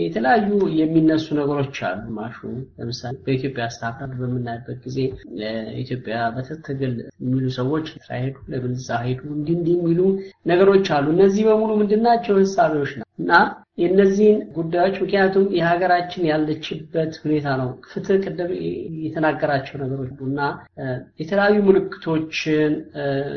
የተለያዩ የሚነሱ ነገሮች አሉ። ማሹ ለምሳሌ በኢትዮጵያ ስታንዳርድ በምናይበት ጊዜ ኢትዮጵያ በትግል የሚሉ ሰዎች ሄዱ፣ ለምን እዛ ሄዱ፣ እንዲህ እንዲህ የሚሉ ነገሮች አሉ። እነዚህ በሙሉ? ህሳቤዎች ነው እና የእነዚህን ጉዳዮች ምክንያቱም የሀገራችን ያለችበት ሁኔታ ነው። ፍትህ ቅድም የተናገራቸው ነገሮች እና የተለያዩ ምልክቶችን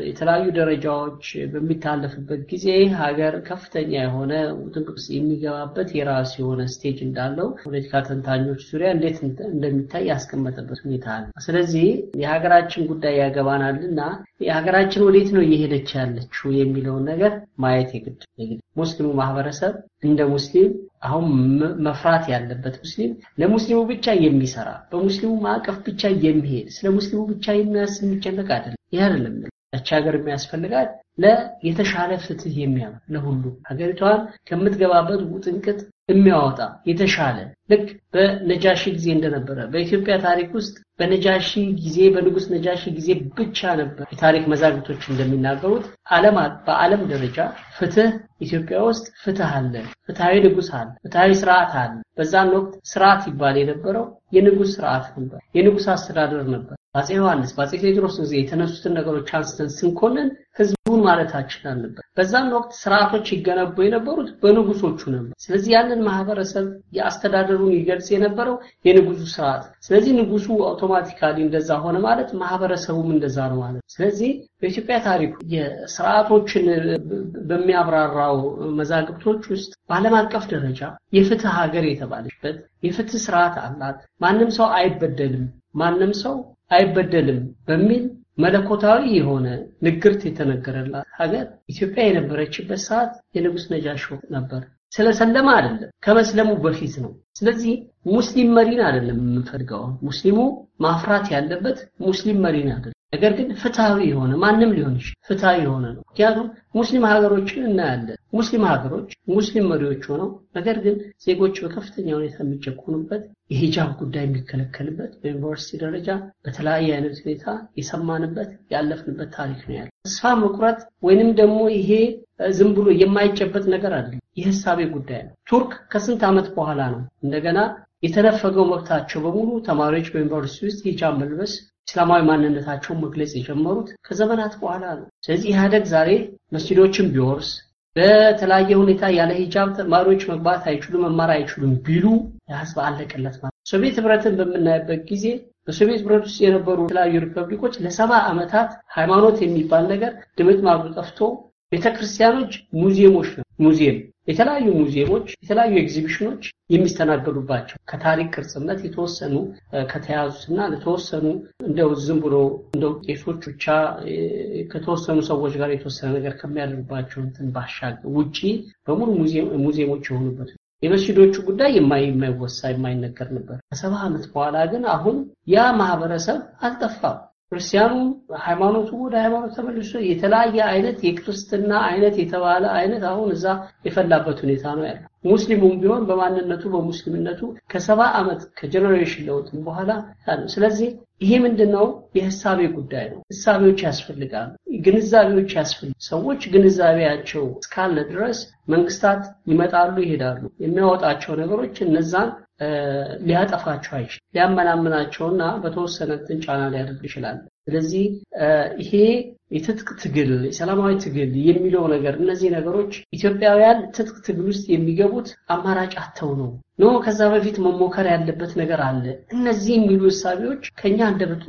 የተለያዩ ደረጃዎች በሚታለፍበት ጊዜ ሀገር ከፍተኛ የሆነ ውጥንቅጥ የሚገባበት የራሱ የሆነ ስቴጅ እንዳለው ፖለቲካ ተንታኞች ዙሪያ እንዴት እንደሚታይ ያስቀመጠበት ሁኔታ አለ። ስለዚህ የሀገራችን ጉዳይ ያገባናል እና የሀገራችን ወዴት ነው እየሄደች ያለችው የሚለውን ነገር ማየት የግድ ሙስሊሙ ማህበረሰብ እንደ ሙስሊም አሁን መፍራት ያለበት ሙስሊም ለሙስሊሙ ብቻ የሚሰራ በሙስሊሙ ማዕቀፍ ብቻ የሚሄድ ስለ ሙስሊሙ ብቻ የሚያስብ የሚጨነቅ አይደለም። ይህ አይደለም ያቺ ሀገር የሚያስፈልጋት ለየተሻለ ፍትህ የሚያመ ለሁሉ ሀገሪቷን ከምትገባበት ውጥንቅጥ የሚያወጣ የተሻለ ልክ በነጃሺ ጊዜ እንደነበረ በኢትዮጵያ ታሪክ ውስጥ በነጃሺ ጊዜ በንጉስ ነጃሺ ጊዜ ብቻ ነበር የታሪክ መዛግብቶች እንደሚናገሩት ዓለም በዓለም ደረጃ ፍትህ ኢትዮጵያ ውስጥ ፍትህ አለ፣ ፍትሃዊ ንጉስ አለ፣ ፍትሃዊ ስርዓት አለ። በዛን ወቅት ስርዓት ይባል የነበረው የንጉስ ስርዓት ነበር፣ የንጉስ አስተዳደር ነበር። በአፄ ዮሐንስ በአፄ ቴዎድሮስ ጊዜ የተነሱትን ነገሮች አንስተን ስንኮንን ህዝቡን ማለታችን አልነበር። በዛን ወቅት ስርዓቶች ይገነቡ የነበሩት በንጉሶቹ ነበር። ስለዚህ ያንን ማህበረሰብ የአስተዳደሩን ይገልጽ የነበረው የንጉሱ ስርዓት። ስለዚህ ንጉሱ አውቶማቲካሊ እንደዛ ሆነ ማለት ማህበረሰቡም እንደዛ ነው ማለት። ስለዚህ በኢትዮጵያ ታሪክ የስርዓቶችን በሚያብራራው መዛግብቶች ውስጥ በዓለም አቀፍ ደረጃ የፍትህ ሀገር የተባለችበት የፍትህ ስርዓት አላት። ማንም ሰው አይበደልም፣ ማንም ሰው አይበደልም በሚል መለኮታዊ የሆነ ንግርት የተነገረላት ሀገር ኢትዮጵያ የነበረችበት ሰዓት የንጉሥ ነጃሽ ነበር። ስለሰለመ አይደለም፣ ከመስለሙ በፊት ነው። ስለዚህ ሙስሊም መሪን አይደለም የምንፈልገው። ሙስሊሙ ማፍራት ያለበት ሙስሊም መሪን አይደለም። ነገር ግን ፍትሃዊ የሆነ ማንም ሊሆን ይችላል፣ ፍትሃዊ የሆነ ነው። ምክንያቱም ሙስሊም ሀገሮችን እናያለን። ሙስሊም ሀገሮች ሙስሊም መሪዎች ሆነው ነገር ግን ዜጎች በከፍተኛ ሁኔታ የሚጨቁኑበት የሂጃብ ጉዳይ የሚከለከልበት በዩኒቨርሲቲ ደረጃ በተለያየ አይነት ሁኔታ የሰማንበት ያለፍንበት ታሪክ ነው ያለ። ተስፋ መቁረጥ ወይንም ደግሞ ይሄ ዝም ብሎ የማይጨበጥ ነገር አይደለም። የህሳቤ ጉዳይ ነው። ቱርክ ከስንት ዓመት በኋላ ነው እንደገና የተነፈገው መብታቸው በሙሉ ተማሪዎች በዩኒቨርሲቲ ውስጥ ሂጃብ መልበስ እስላማዊ ማንነታቸውን መግለጽ የጀመሩት ከዘመናት በኋላ ነው። ስለዚህ ኢህአደግ ዛሬ መስጂዶችን ቢወርስ በተለያየ ሁኔታ ያለ ሂጃብ ተማሪዎች መግባት አይችሉም፣ መማር አይችሉም ቢሉ የህዝብ አለቀለት ማለት ሶቪየት ህብረትን በምናይበት ጊዜ በሶቪየት ህብረት ውስጥ የነበሩ የተለያዩ ሪፐብሊኮች ለሰባ ዓመታት ሃይማኖት የሚባል ነገር ድምጥማጡ ጠፍቶ ቤተክርስቲያኖች ሙዚየሞች ነው። ሙዚየም የተለያዩ ሙዚየሞች የተለያዩ ኤግዚቢሽኖች የሚስተናገዱባቸው ከታሪክ ቅርጽነት የተወሰኑ ከተያዙትና ለተወሰኑ እንደው ዝም ብሎ እንደው ቄሶች ብቻ ከተወሰኑ ሰዎች ጋር የተወሰነ ነገር ከሚያደርጉባቸው እንትን ባሻገር ውጪ በሙሉ ሙዚየሞች የሆኑበት የመስጂዶቹ ጉዳይ የማይወሳ የማይነገር ነበር። ከሰባ ዓመት በኋላ ግን አሁን ያ ማህበረሰብ አልጠፋም። ክርስቲያኑ ሃይማኖቱ ወደ ሃይማኖት ተመልሶ የተለያየ አይነት የክርስትና አይነት የተባለ አይነት አሁን እዛ የፈላበት ሁኔታ ነው ያለው። ሙስሊሙም ቢሆን በማንነቱ በሙስሊምነቱ ከሰባ ዓመት ከጀኔሬሽን ለውጥም በኋላ ስለዚህ ይሄ ምንድነው? የህሳቤ ጉዳይ ነው። ህሳቤዎች ያስፈልጋሉ፣ ግንዛቤዎች ያስፈልጋሉ። ሰዎች ግንዛቤያቸው እስካለ ድረስ መንግስታት ይመጣሉ፣ ይሄዳሉ። የሚያወጣቸው ነገሮች እነዛን ሊያጠፋቸው አይችል ሊያመናምናቸውና በተወሰነ እንትን ጫና ሊያደርግ ይችላል። ስለዚህ ይሄ የትጥቅ ትግል የሰላማዊ ትግል የሚለው ነገር እነዚህ ነገሮች ኢትዮጵያውያን ትጥቅ ትግል ውስጥ የሚገቡት አማራጭ አተው ነው ኖ ከዛ በፊት መሞከር ያለበት ነገር አለ። እነዚህ የሚሉ እሳቤዎች ከኛ አንደበት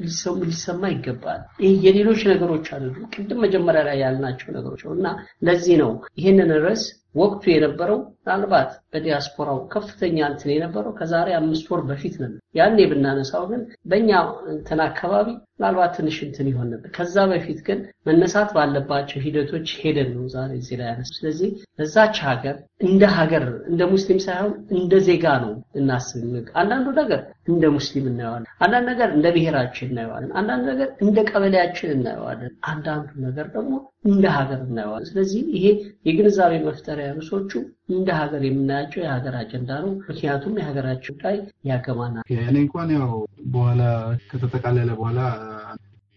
ሊሰማ ይገባል። ይህ የሌሎች ነገሮች አይደሉም። ቅድም መጀመሪያ ላይ ያልናቸው ነገሮች ነው እና ለዚህ ነው ይህንን ርዕስ ወቅቱ የነበረው ምናልባት በዲያስፖራው ከፍተኛ እንትን የነበረው ከዛሬ አምስት ወር በፊት ነበር። ያኔ ብናነሳው ግን በእኛ እንትን አካባቢ ምናልባት ትንሽ እንትን ይሆን ነበር። ከዛ በፊት ግን መነሳት ባለባቸው ሂደቶች ሄደን ነው ዛሬ እዚህ ላይ ያነሳ። ስለዚህ በዛች ሀገር እንደ ሀገር እንደ ሙስሊም ሳይሆን እንደ ዜጋ ነው እናስብ። አንዳንዱ ነገር እንደ ሙስሊም እናየዋለን፣ አንዳንድ ነገር እንደ ብሔራችን እናየዋለን፣ አንዳንድ ነገር እንደ ቀበሌያችን እናየዋለን፣ አንዳንዱ ነገር ደግሞ እንደ ሀገር እናየዋለን። ስለዚህ ይሄ የግንዛቤ መፍጠሪያ ርዕሶቹ እንደ ሀገር የምናያቸው የሀገር አጀንዳ ነው። ምክንያቱም የሀገራችን ጉዳይ ያገባናል። እኔ እንኳን ያው በኋላ ከተጠቃለለ በኋላ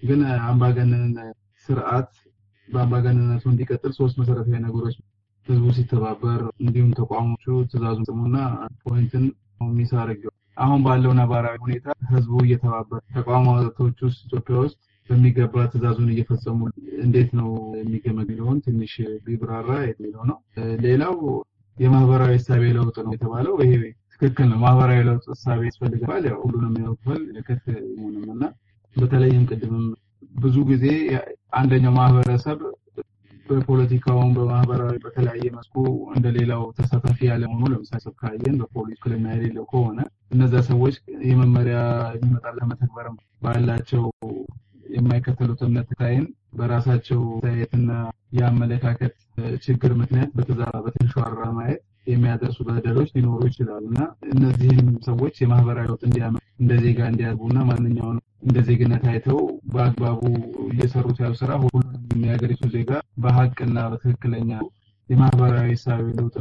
ግን አምባገነን ስርዓት በአምባገነንነቱ እንዲቀጥል ሶስት መሰረታዊ ነገሮች ህዝቡ ሲተባበር እንዲሁም ተቋሞቹ ትእዛዙን ስሙና ፖይንትን miss አድርገው አሁን ባለው ነባራዊ ሁኔታ ህዝቡ እየተባበረ ተቋማቶች ውስጥ ኢትዮጵያ ውስጥ በሚገባ ትእዛዙን እየፈጸሙ እንዴት ነው የሚገመግለውን ትንሽ ቢብራራ የሚለው ነው። ሌላው የማህበራዊ እሳቤ ለውጥ ነው የተባለው ይሄ ትክክል ነው። ማህበራዊ ለውጥ እሳቤ ያስፈልጋል። ያው ሁሉንም ያውቃል ልክት መሆንም እና በተለይም ቅድምም ብዙ ጊዜ አንደኛው ማህበረሰብ በፖለቲካውም በማህበራዊ በተለያየ መስኩ እንደሌላው ተሳታፊ ያለ መሆኑ ለምሳሌ ካየን በፖሊስ ክልና የሌለው ከሆነ እነዛ ሰዎች የመመሪያ የሚመጣ ለመተግበር ባላቸው የማይከተሉት እምነት ተካይን በራሳቸው አስተያየትና የአመለካከት ችግር ምክንያት በተዛ በተንሸዋራ ማየት የሚያደርሱ በደሎች ሊኖሩ ይችላሉ። እና እነዚህም ሰዎች የማህበራዊ ለውጥ እንዲያመ እንደ ዜጋ እንዲያድጉና ማንኛውን እንደ ዜግነት አይተው በአግባቡ እየሰሩት ያሉ ስራ ሁሉንም የሀገሪቱ ዜጋ በሀቅና በትክክለኛ የማህበራዊ እሳቤ ለውጥ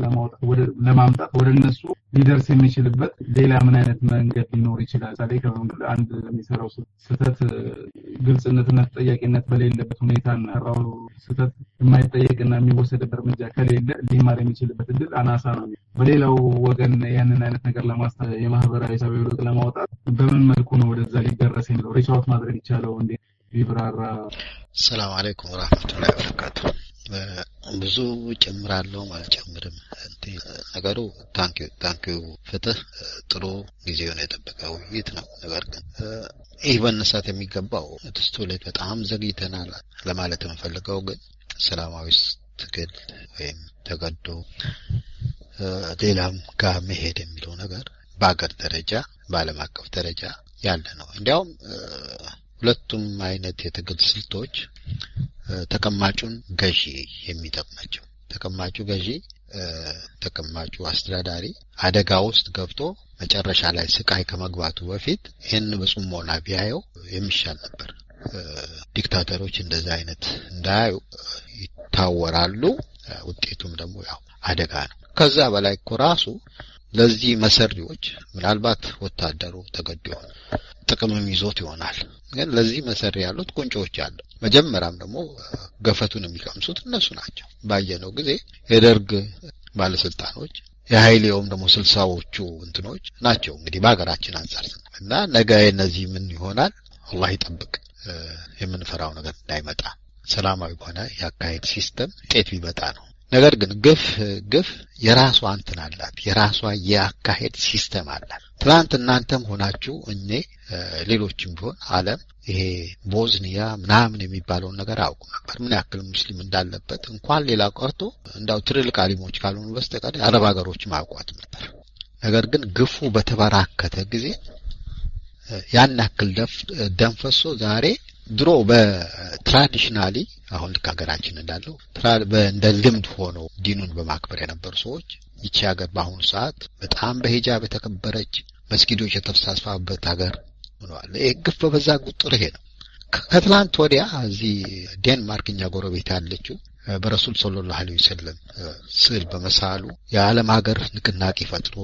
ለማምጣት ወደ እነሱ ሊደርስ የሚችልበት ሌላ ምን አይነት መንገድ ሊኖር ይችላል? ከመንገድ አንድ ለሚሰራው ስህተት ግልጽነትና ተጠያቂነት በሌለበት ሁኔታ ሰራው ስህተት የማይጠየቅና የሚወሰድበት እርምጃ ከሌለ ሊማር የሚችልበት እድል አናሳ ነው። በሌላው ወገን ያንን አይነት ነገር ለማስታ የማህበራዊ እሳቤ ለውጥ ለማውጣት በምን መልኩ ነው ወደዛ ሊደረስ የሚለው reach out ማድረግ ይቻለው እንዴ? ቢብራራ። ሰላም አለይኩም ወራህመቱላሂ ወበረካቱ። ብዙ ጨምራለሁ አልጨምርም። ነገሩ ታንኪዩ ታንኪዩ ፍትህ ጥሩ ጊዜውን የጠበቀ ውይይት ነው። ነገር ግን ይህ መነሳት የሚገባው ላይ በጣም ዘግይተናል ለማለት የምፈልገው ግን ሰላማዊ ትግል ወይም ተገዶ ሌላም ጋር መሄድ የሚለው ነገር በአገር ደረጃ በዓለም አቀፍ ደረጃ ያለ ነው። እንዲያውም ሁለቱም አይነት የትግል ስልቶች ተቀማጩን ገዢ የሚጠቅም ናቸው። ተቀማጩ ገዢ ተቀማጩ አስተዳዳሪ አደጋ ውስጥ ገብቶ መጨረሻ ላይ ስቃይ ከመግባቱ በፊት ይህን በጽሞና ቢያየው የሚሻል ነበር። ዲክታተሮች እንደዚህ አይነት እንዳያዩ ይታወራሉ። ውጤቱም ደግሞ ያው አደጋ ነው። ከዛ በላይ እኮ ራሱ ለዚህ መሰሪዎች ምናልባት ወታደሩ ተገዶ ይሆን ጥቅምም ይዞት ይሆናል። ግን ለዚህ መሰሪ ያሉት ቁንጮዎች አሉ። መጀመሪያም ደግሞ ገፈቱን የሚቀምሱት እነሱ ናቸው። ባየነው ጊዜ የደርግ ባለስልጣኖች የሀይሌውም ደግሞ ስልሳዎቹ እንትኖች ናቸው። እንግዲህ በሀገራችን አንጻር እና ነገ እነዚህ ምን ይሆናል አላህ ይጠብቅ። የምንፈራው ነገር እንዳይመጣ ሰላማዊ በሆነ የአካሄድ system ውጤት ቢመጣ ነው። ነገር ግን ግፍ ግፍ የራሷ እንትን አላት፣ የራሷ የአካሄድ system አላት። ትናንት እናንተም ሆናችሁ እኔ ሌሎችም ቢሆን ዓለም ይሄ ቦዝኒያ ምናምን የሚባለውን ነገር አያውቁ ነበር። ምን ያክል ሙስሊም እንዳለበት እንኳን ሌላ ቀርቶ እንዳው ትልልቅ አሊሞች ካልሆኑ በስተቀር አረብ ሀገሮችም አያውቋትም ነበር። ነገር ግን ግፉ በተበራከተ ጊዜ ያን ያክል ደም ፈሶ ዛሬ ድሮ በ traditionally አሁን ልክ ሀገራችን እንዳለው እንደ ልምድ ሆነው ዲኑን በማክበር የነበሩ ሰዎች ይቺ ሀገር በአሁኑ ሰዓት በጣም በሂጃብ የተከበረች መስጊዶች የተስፋፋበት ሀገር ሆነዋል። ይህ ግፍ በበዛ ቁጥር ይሄ ነው። ከትላንት ወዲያ እዚህ ዴንማርክ እኛ ጎረቤት ያለችው በረሱል ሰለላሁ ዐለይሂ ወሰለም ስዕል በመሳሉ የዓለም ሀገር ንቅናቄ ፈጥሮ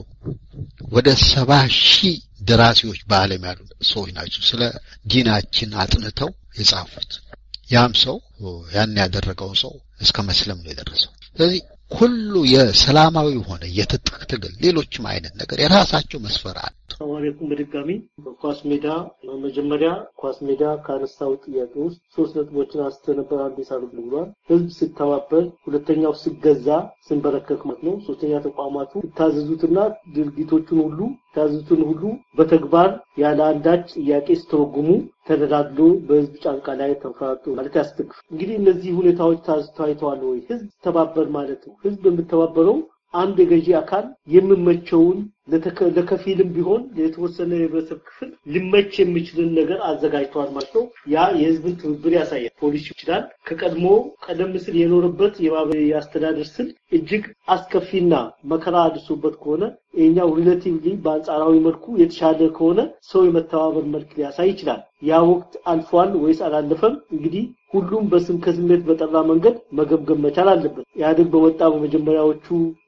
ወደ ሰባ ሺህ ደራሲዎች በዓለም ያሉ ሰዎች ናቸው ስለ ዲናችን አጥንተው የጻፉት። ያም ሰው ያን ያደረገውን ሰው እስከ መስለም ነው የደረሰው። ስለዚህ ሁሉ የሰላማዊ ሆነ የትጥቅ ትግል ሌሎችም አይነት ነገር የራሳቸው መስፈር አለ። ሰላም አለይኩም። በድጋሚ በኳስ ሜዳ መጀመሪያ ኳስ ሜዳ ካነሳው ጥያቄ ውስጥ ሶስት ነጥቦችን አንስተ ነበር። አንዱ ሳሉ ብሏል። ህዝብ ሲተባበር፣ ሁለተኛው ሲገዛ ስንበረከክ ማለት ነው። ሶስተኛ ተቋማቱ ሲታዘዙትና ድርጊቶቹን ሁሉ ታዘዙትን ሁሉ በተግባር ያለ አንዳች ጥያቄ ስተረጉሙ ተደላድሎ በህዝብ ጫንቃ ላይ ተንፈራጦ ማለት ያስደግፍ። እንግዲህ እነዚህ ሁኔታዎች ታይተዋል ወይ? ህዝብ ተባበር ማለት ነው። ህዝብ የምተባበረው አንድ የገዢ አካል የሚመቸውን ለከፊልም ቢሆን የተወሰነ የህብረተሰብ ክፍል ሊመች የሚችልን ነገር አዘጋጅተዋል ማለት ነው። ያ የህዝብን ትብብር ያሳያል። ፖሊስ ይችላል ከቀድሞ ቀደም ሲል የኖረበት የአስተዳደር ስል እጅግ አስከፊና መከራ አድርሶበት ከሆነ ይሄኛው relatively በአንጻራዊ መልኩ የተሻለ ከሆነ ሰው የመተባበር መልክ ሊያሳይ ይችላል። ያ ወቅት አልፏል ወይስ አላለፈም? እንግዲህ ሁሉም በስም ከስሜት በጠራ መንገድ መገምገም መቻል አለበት። ኢህአዴግ በወጣ በመጀመሪያዎቹ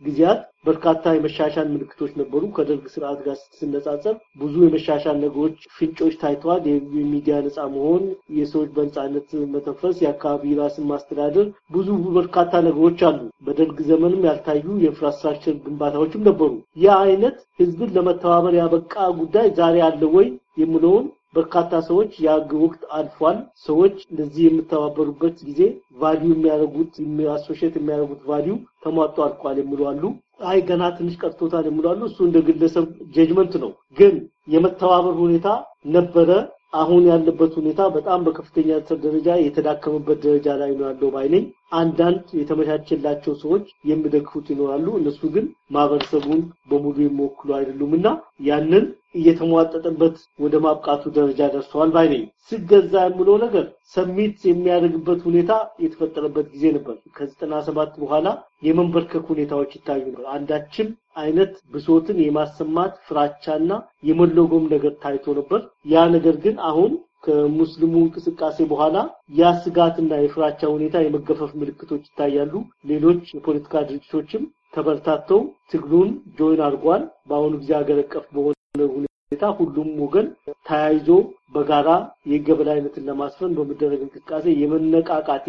ጊዜያት በርካታ የመሻሻል ምልክቶች ነበሩ። ከደርግ ስርዓት ጋር ሲነጻጸር ብዙ የመሻሻል ነገሮች ፍንጮች ታይተዋል። የሚዲያ ነፃ መሆን፣ የሰዎች በነፃነት መተንፈስ፣ የአካባቢ ራስን ማስተዳደር፣ ብዙ በርካታ ነገሮች አሉ። በደርግ ዘመንም ያልታዩ የ infrastructure ግንባታዎችም ነበሩ። ያ አይነት ህዝብን ለመተባበር ያበቃ ጉዳይ ዛሬ አለ ወይ የሚለውን በርካታ ሰዎች የህግ ወቅት አልፏል። ሰዎች እንደዚህ የምተባበሩበት ጊዜ value የሚያደርጉት associate የሚያደርጉት value ተሟጦ አልቋል የሚሉ አሉ። አይ ገና ትንሽ ቀርቶታል የሚሉ አሉ። እሱ እንደ ግለሰብ judgment ነው። ግን የመተባበር ሁኔታ ነበረ። አሁን ያለበት ሁኔታ በጣም በከፍተኛ ደረጃ የተዳከመበት ደረጃ ላይ ነው ያለው ባይነኝ። አንዳንድ የተመቻቸላቸው ሰዎች የሚደግፉት ይኖራሉ። እነሱ ግን ማህበረሰቡን በሙሉ የሚወክሉ አይደሉም እና ያንን እየተሟጠጠበት ወደ ማብቃቱ ደረጃ ደርሰዋል ባይ ነኝ። ሲገዛ የምለው ነገር ሰሚት የሚያደርግበት ሁኔታ የተፈጠረበት ጊዜ ነበር። ከዘጠና ሰባት በኋላ የመንበርከክ ሁኔታዎች ይታዩ ነበር። አንዳችም አይነት ብሶትን የማሰማት ፍራቻና የመለጎም ነገር ታይቶ ነበር። ያ ነገር ግን አሁን ከሙስሊሙ እንቅስቃሴ በኋላ ያ ስጋትና የፍራቻ ሁኔታ የመገፈፍ ምልክቶች ይታያሉ። ሌሎች የፖለቲካ ድርጅቶችም ተበርታተው ትግሉን ጆይን አድርጓል። በአሁኑ ጊዜ ሀገር አቀፍ በሆነ ሁኔታ ሁሉም ወገን ተያይዞ በጋራ የህግ የበላይነትን ለማስፈን በሚደረግ እንቅስቃሴ የመነቃቃት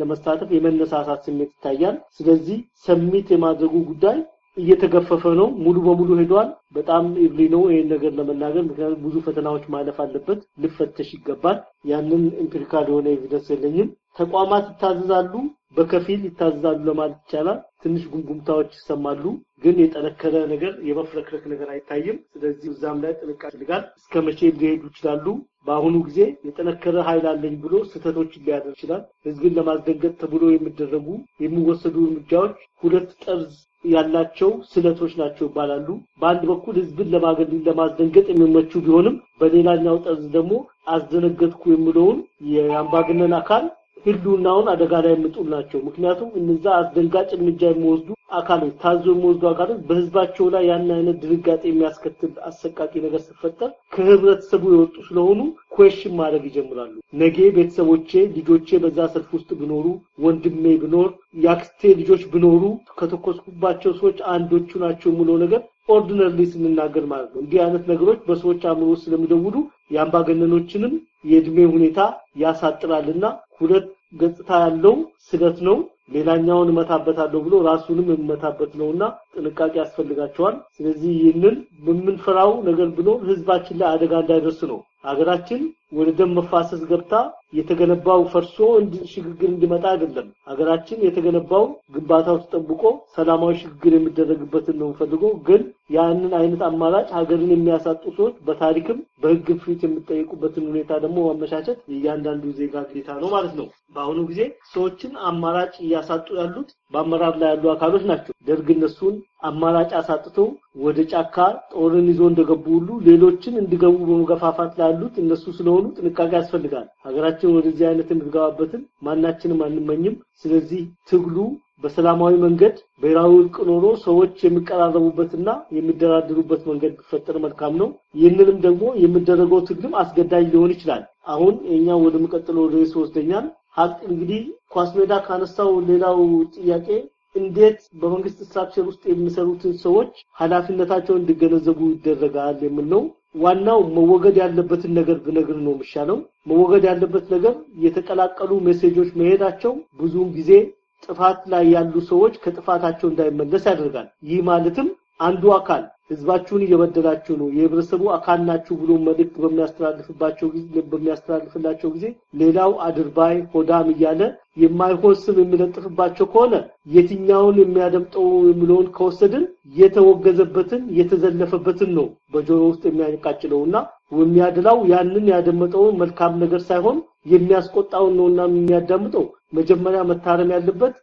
ለመሳተፍ የመነሳሳት ስሜት ይታያል። ስለዚህ ሰሚት የማድረጉ ጉዳይ እየተገፈፈ ነው። ሙሉ በሙሉ ሄዷል። በጣም ኢብሊ ነው ይሄን ነገር ለመናገር፣ ምክንያቱም ብዙ ፈተናዎች ማለፍ አለበት፣ ልፈተሽ ይገባል። ያንን empirical የሆነ evidence የለኝም። ተቋማት ይታዘዛሉ፣ በከፊል ይታዘዛሉ ለማለት ይቻላል። ትንሽ ጉምጉምታዎች ይሰማሉ፣ ግን የጠነከረ ነገር የመፍረክረክ ነገር አይታይም። ስለዚህ እዛም ላይ ጥንቃቄ ይፈልጋል። እስከ መቼ ሊሄዱ ይችላሉ? በአሁኑ ጊዜ የጠነከረ ኃይል አለኝ ብሎ ስህተቶችን ሊያደርግ ይችላል። ህዝብን ለማስደንገጥ ተብሎ የሚደረጉ የሚወሰዱ እርምጃዎች ሁለት ጠርዝ ያላቸው ስለቶች ናቸው ይባላሉ። በአንድ በኩል ህዝብን ለማገድ ለማስደንገጥ የሚመቹ ቢሆንም በሌላኛው ጠርዝ ደግሞ አስደነገጥኩ የሚለውን የአምባገነን አካል ህልውናውን አደጋ ላይ የሚጥሉ ናቸው። ምክንያቱም እነዛ አስደንጋጭ እርምጃ የሚወስዱ አካሎች ታዞ የሚወስዱ አካሎች በህዝባቸው ላይ ያን አይነት ድንጋጤ የሚያስከትል አሰቃቂ ነገር ሲፈጠር ከህብረተሰቡ የወጡ ስለሆኑ ኩዌሽን ማድረግ ይጀምራሉ። ነገ ቤተሰቦቼ፣ ልጆቼ በዛ ሰልፍ ውስጥ ቢኖሩ፣ ወንድሜ ቢኖር፣ የአክስቴ ልጆች ቢኖሩ ከተኮስኩባቸው ሰዎች አንዶቹ ናቸው የሚለው ነገር ordinarily ስንናገር ማለት ነው። እንዲህ አይነት ነገሮች በሰዎች አእምሮ ስለሚደውሉ የአምባገነኖችንም የእድሜ ሁኔታ ያሳጥራልና ሁለት ገጽታ ያለው ስለት ነው። ሌላኛውን እመታበታለሁ ብሎ ራሱንም የመታበት ነውና ጥንቃቄ ያስፈልጋቸዋል። ስለዚህ ይህንን በምንፈራው ነገር ቢኖር ህዝባችን ላይ አደጋ እንዳይደርስ ነው። ሀገራችን ወደ ደም መፋሰስ ገብታ የተገነባው ፈርሶ ሽግግር እንዲመጣ አይደለም። ሀገራችን የተገነባው ግንባታው ተጠብቆ ሰላማዊ ሽግግር የሚደረግበትን ነው የምፈልገው። ግን ያንን አይነት አማራጭ ሀገርን የሚያሳጡ ሰዎች በታሪክም በህግ ፊት የሚጠየቁበትን ሁኔታ ደግሞ ማመቻቸት የእያንዳንዱ ዜጋ ግዴታ ነው ማለት ነው። በአሁኑ ጊዜ ሰዎችን አማራጭ እያሳጡ ያሉት በአመራር ላይ ያሉ አካሎች ናቸው። ደርግ እነሱን አማራጭ አሳጥተው ወደ ጫካ ጦርን ይዞ እንደገቡ ሁሉ ሌሎችን እንዲገቡ በመገፋፋት ላይ ያሉት እነሱ ስለሆኑ ጥንቃቄ ያስፈልጋል። ሀገራችን ወደዚህ አይነት የምትገባበትን ማናችንም አንመኝም። ስለዚህ ትግሉ በሰላማዊ መንገድ ብሔራዊ እርቅ ኖሮ ሰዎች የሚቀራረቡበትና የሚደራደሩበት መንገድ ቢፈጠር መልካም ነው። ይህንንም ደግሞ የሚደረገው ትግልም አስገዳጅ ሊሆን ይችላል። አሁን የኛ ወደሚቀጥለው ርዕስ ወስደኛል። ሀቅ እንግዲህ ኳስ ሜዳ ካነሳው ሌላው ጥያቄ እንዴት በመንግስት structure ውስጥ የሚሰሩትን ሰዎች ኃላፊነታቸውን እንዲገነዘቡ ይደረጋል የሚል ነው። ዋናው መወገድ ያለበትን ነገር ብነግር ነው የሚሻለው። መወገድ ያለበት ነገር የተቀላቀሉ message ኦች መሄዳቸው ብዙውን ጊዜ ጥፋት ላይ ያሉ ሰዎች ከጥፋታቸው እንዳይመለስ ያደርጋል። ይህ ማለትም አንዱ አካል ህዝባችሁን እየበደላችሁ ነው፣ የህብረተሰቡ አካል ናችሁ ብሎ መልእክት በሚያስተላልፍባቸው ጊዜ በሚያስተላልፍላቸው ጊዜ ሌላው አድርባይ ሆዳም እያለ የማይሆን ስም የሚለጥፍባቸው ከሆነ የትኛውን የሚያደምጠው የሚለውን ከወሰድን የተወገዘበትን የተዘለፈበትን ነው በጆሮ ውስጥ የሚያቃጭለውና የሚያድላው። ያንን ያደመጠውን መልካም ነገር ሳይሆን የሚያስቆጣውን ነውና የሚያዳምጠው መጀመሪያ መታረም ያለበት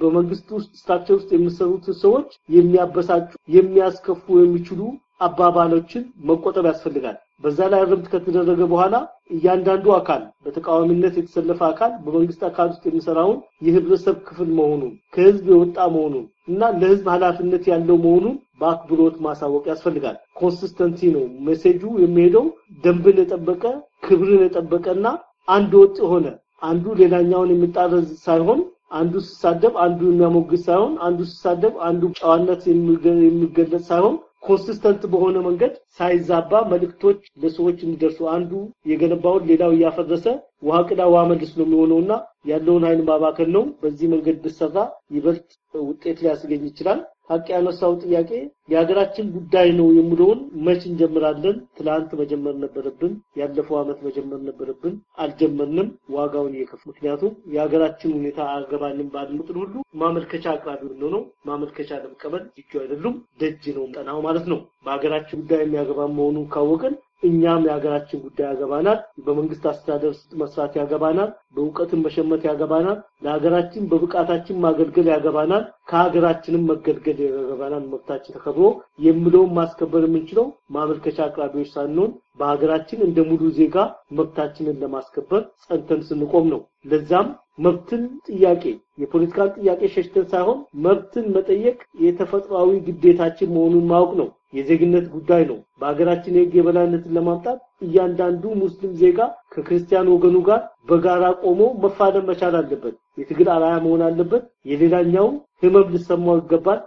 በመንግስት ውስጥ structure ውስጥ የሚሰሩት ሰዎች የሚያበሳጩ የሚያስከፉ የሚችሉ አባባሎችን መቆጠብ ያስፈልጋል። በዛ ላይ እርምት ከተደረገ በኋላ እያንዳንዱ አካል በተቃዋሚነት የተሰለፈ አካል በመንግስት አካል ውስጥ የሚሰራውን የህብረተሰብ ክፍል መሆኑን ከህዝብ የወጣ መሆኑን እና ለህዝብ ኃላፊነት ያለው መሆኑን በአክብሮት ማሳወቅ ያስፈልጋል። consistency ነው message ኡ የሚሄደው ደንብን የጠበቀ ክብርን የጠበቀና አንድ ወጥ የሆነ አንዱ ሌላኛውን የሚጣረዝ ሳይሆን አንዱ ሲሳደብ አንዱ የሚያሞግስ ሳይሆን አንዱ ሲሳደብ አንዱ ጨዋነት የሚገለጽ ሳይሆን consistent በሆነ መንገድ ሳይዛባ መልእክቶች ለሰዎች እንዲደርሱ አንዱ የገነባውን ሌላው እያፈረሰ ውሃ ቅዳ ውሃ መልስ ነው የሚሆነውና ያለውን ኃይል ማባከል ነው። በዚህ መንገድ ብሰራ ይበልጥ ውጤት ሊያስገኝ ይችላል። ሀቅ ያነሳው ጥያቄ የሀገራችን ጉዳይ ነው የሚለውን መች እንጀምራለን? ትላንት መጀመር ነበረብን። ያለፈው ዓመት መጀመር ነበረብን። አልጀመርንም። ዋጋውን እየከፍ ምክንያቱም የሀገራችን ሁኔታ አያገባንም ባልሙጥን ሁሉ ማመልከቻ አቅራቢ ነው ማመልከቻ ለመቀበል እጁ አይደሉም ደጅ ነው ጠናው ማለት ነው። በሀገራችን ጉዳይ የሚያገባ መሆኑን ካወቅን እኛም የሀገራችን ጉዳይ ያገባናል። በመንግስት አስተዳደር ውስጥ መስራት ያገባናል። በእውቀትን መሸመት ያገባናል። ለሀገራችን በብቃታችን ማገልገል ያገባናል። ከሀገራችንም መገልገል ያገባናል። መብታችን ተከብሮ የሚለውን ማስከበር የምንችለው ማመልከቻ አቅራቢዎች ሳንሆን በሀገራችን እንደ ሙሉ ዜጋ መብታችንን ለማስከበር ጸንተን ስንቆም ነው። ለዛም መብትን ጥያቄ የፖለቲካል ጥያቄ ሸሽተን ሳይሆን መብትን መጠየቅ የተፈጥሯዊ ግዴታችን መሆኑን ማወቅ ነው። የዜግነት ጉዳይ ነው። በሀገራችን የህግ የበላይነትን ለማምጣት እያንዳንዱ ሙስሊም ዜጋ ከክርስቲያን ወገኑ ጋር በጋራ ቆሞ መፋለም መቻል አለበት። የትግል አርአያ መሆን አለበት። የሌላኛው ህመም ሊሰማው ይገባል።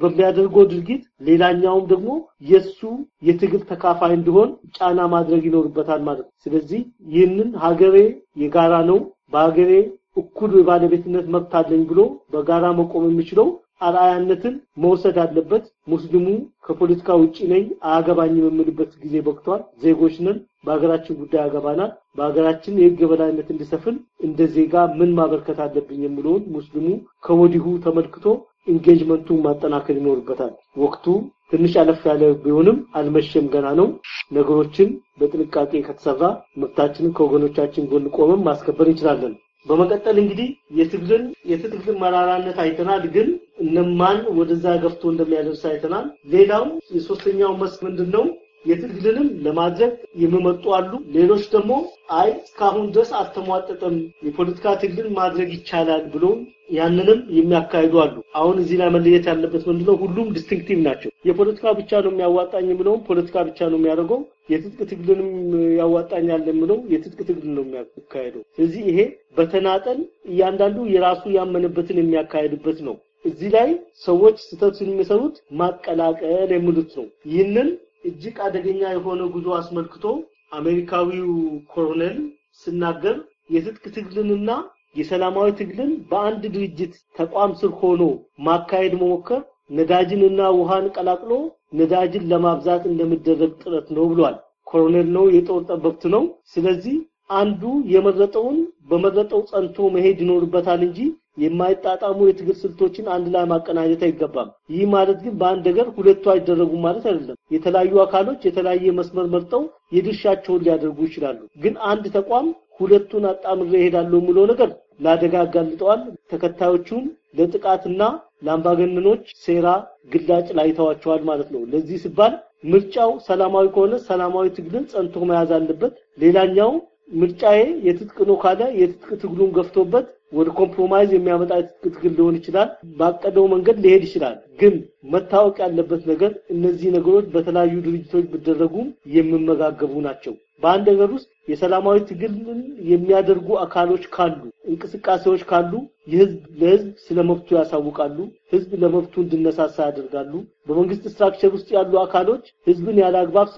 በሚያደርገው ድርጊት ሌላኛውም ደግሞ የሱ የትግል ተካፋይ እንዲሆን ጫና ማድረግ ይኖርበታል ማለት ነው። ስለዚህ ይህንን ሀገሬ የጋራ ነው፣ በሀገሬ እኩል የባለቤትነት መብት አለኝ ብሎ በጋራ መቆም የሚችለው አርአያነትን መውሰድ አለበት። ሙስሊሙ ከፖለቲካ ውጪ ነኝ አያገባኝም የምልበት ጊዜ በቅቷል። ዜጎች ነን። በሀገራችን ጉዳይ ያገባናል። በሀገራችን የህግ የበላይነት እንዲሰፍን እንደ ዜጋ ምን ማበርከት አለብኝ የሚለውን ሙስሊሙ ከወዲሁ ተመልክቶ engagement ኡን ማጠናከር ይኖርበታል። ወቅቱ ትንሽ አለፍ ያለ ቢሆንም አልመሸም፣ ገና ነው። ነገሮችን በጥንቃቄ ከተሰራ መብታችንን ከወገኖቻችን ጎን ቆመን ማስከበር እንችላለን። በመቀጠል እንግዲህ የትግልን የትግልን መራራነት አይተናል። ግን እነማን ወደዛ ገፍቶ እንደሚያደርስ አይተናል። ሌላው የሶስተኛው መስክ ምንድን ነው? የትግልንም ለማድረግ የሚመጡ አሉ። ሌሎች ደግሞ አይ እስካሁን ድረስ አልተሟጠጠም፣ የፖለቲካ ትግልን ማድረግ ይቻላል ብሎ ያንንም የሚያካሂዱ አሉ። አሁን እዚህ ላይ መለየት ያለበት ምንድነው? ሁሉም distinctive ናቸው። የፖለቲካ ብቻ ነው የሚያዋጣኝ የሚለውም ፖለቲካ ብቻ ነው የሚያደርገው። የትጥቅ ትግልንም ያዋጣኛል የሚለው የትጥቅ ትግል ነው የሚያካሄደው። ስለዚህ ይሄ በተናጠል እያንዳንዱ የራሱ ያመነበትን የሚያካሄድበት ነው። እዚህ ላይ ሰዎች ስህተት የሚሰሩት ማቀላቀል የሚሉት ነው። ይህንን እጅግ አደገኛ የሆነ ጉዞ አስመልክቶ አሜሪካዊው ኮሎኔል ሲናገር የትጥቅ ትግልንና የሰላማዊ ትግልን በአንድ ድርጅት ተቋም ስር ሆኖ ማካሄድ መሞከር ነዳጅንና ውሃን ቀላቅሎ ነዳጅን ለማብዛት እንደሚደረግ ጥረት ነው ብሏል። ኮሎኔል ነው፣ የጦር ጠበብት ነው። ስለዚህ አንዱ የመረጠውን በመረጠው ጸንቶ መሄድ ይኖርበታል እንጂ የማይጣጣሙ የትግል ስልቶችን አንድ ላይ ማቀናጀት አይገባም። ይህ ማለት ግን በአንድ ነገር ሁለቱ አይደረጉም ማለት አይደለም። የተለያዩ አካሎች የተለያየ መስመር መርጠው የድርሻቸውን ሊያደርጉ ይችላሉ። ግን አንድ ተቋም ሁለቱን አጣምሬ እሄዳለሁ የሚለው ነገር ለአደጋ ያጋልጠዋል። ተከታዮቹን ለጥቃትና ለአምባገነኖች ሴራ ግላጭ ላይ ይተዋቸዋል ማለት ነው። ለዚህ ሲባል ምርጫው ሰላማዊ ከሆነ ሰላማዊ ትግልን ጸንቶ መያዝ አለበት። ሌላኛው ምርጫዬ የትጥቅ ነው ካለ የትጥቅ ትግሉን ገፍቶበት ወደ compromise የሚያመጣ ትግል ሊሆን ይችላል። ባቀደው መንገድ ሊሄድ ይችላል። ግን መታወቅ ያለበት ነገር እነዚህ ነገሮች በተለያዩ ድርጅቶች ቢደረጉም የሚመጋገቡ ናቸው። በአንድ ነገር ውስጥ የሰላማዊ ትግልን የሚያደርጉ አካሎች ካሉ፣ እንቅስቃሴዎች ካሉ የህዝብ ለህዝብ ስለ መብቱ ያሳውቃሉ። ህዝብ ለመብቱ እንዲነሳሳ ያደርጋሉ። በመንግስት structure ውስጥ ያሉ አካሎች ህዝብን ያለ አግባብ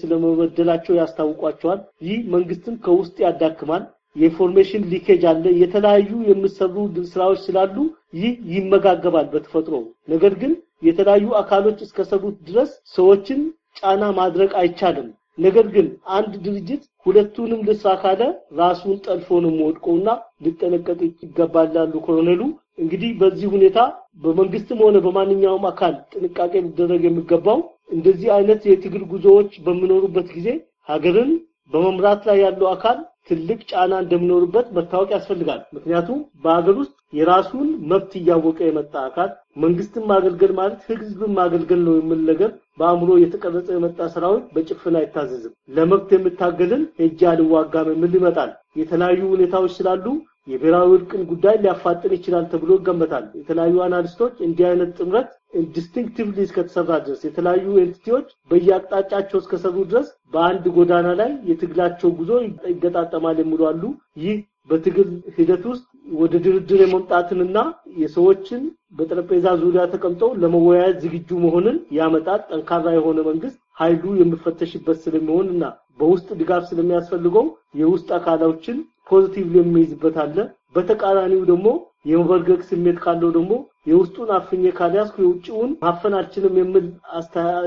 ስለመበደላቸው ያስታውቋቸዋል። ይህ መንግስትን ከውስጥ ያዳክማል። የ information leakage አለ። የተለያዩ የሚሰሩ ስራዎች ስላሉ ይህ ይመጋገባል በተፈጥሮ። ነገር ግን የተለያዩ አካሎች እስከሰሩት ድረስ ሰዎችን ጫና ማድረግ አይቻልም። ነገር ግን አንድ ድርጅት ሁለቱንም ልስራ ካለ ራሱን ጠልፎ የሚወድቀውና ሊጠነቀቅ ይገባል ላሉ ኮሎኔሉ። እንግዲህ በዚህ ሁኔታ በመንግስትም ሆነ በማንኛውም አካል ጥንቃቄ ሊደረግ የሚገባው እንደዚህ አይነት የትግል ጉዞዎች በሚኖሩበት ጊዜ ሀገርን በመምራት ላይ ያለው አካል ትልቅ ጫና እንደሚኖርበት መታወቅ ያስፈልጋል። ምክንያቱም በሀገር ውስጥ የራሱን መብት እያወቀ የመጣ አካል መንግስትን ማገልገል ማለት ህዝብን ማገልገል ነው የሚል ነገር በአእምሮ የተቀረጸ የመጣ ሰራዊት በጭፍን አይታዘዝም። ለመብት የምታገልን ሄጄ አልዋጋም የሚል ይመጣል። የተለያዩ ሁኔታዎች ስላሉ የብሔራዊ እርቅን ጉዳይ ሊያፋጥን ይችላል ተብሎ ይገመታል። የተለያዩ analyst ኦች እንዲህ አይነት ጥምረት distinctively እስከተሰራ ድረስ የተለያዩ entity ዎች በየአቅጣጫቸው እስከሰሩ ድረስ በአንድ ጎዳና ላይ የትግላቸው ጉዞ ይገጣጠማል የሚሉ አሉ። ይህ በትግል ሂደት ውስጥ ወደ ድርድር የመምጣትንና የሰዎችን በጠረጴዛ ዙሪያ ተቀምጠው ለመወያየት ዝግጁ መሆንን ያመጣል። ጠንካራ የሆነ መንግስት ኃይሉ የሚፈተሽበት ስለሚሆን እና በውስጥ ድጋፍ ስለሚያስፈልገው የውስጥ አካሎችን positive የሚይዝበት አለ። በተቃራኒው ደግሞ የመበርገግ ስሜት ካለው ደግሞ የውስጡን አፍኜ ካልያዝኩ የውጭውን ማፈን አልችልም የሚል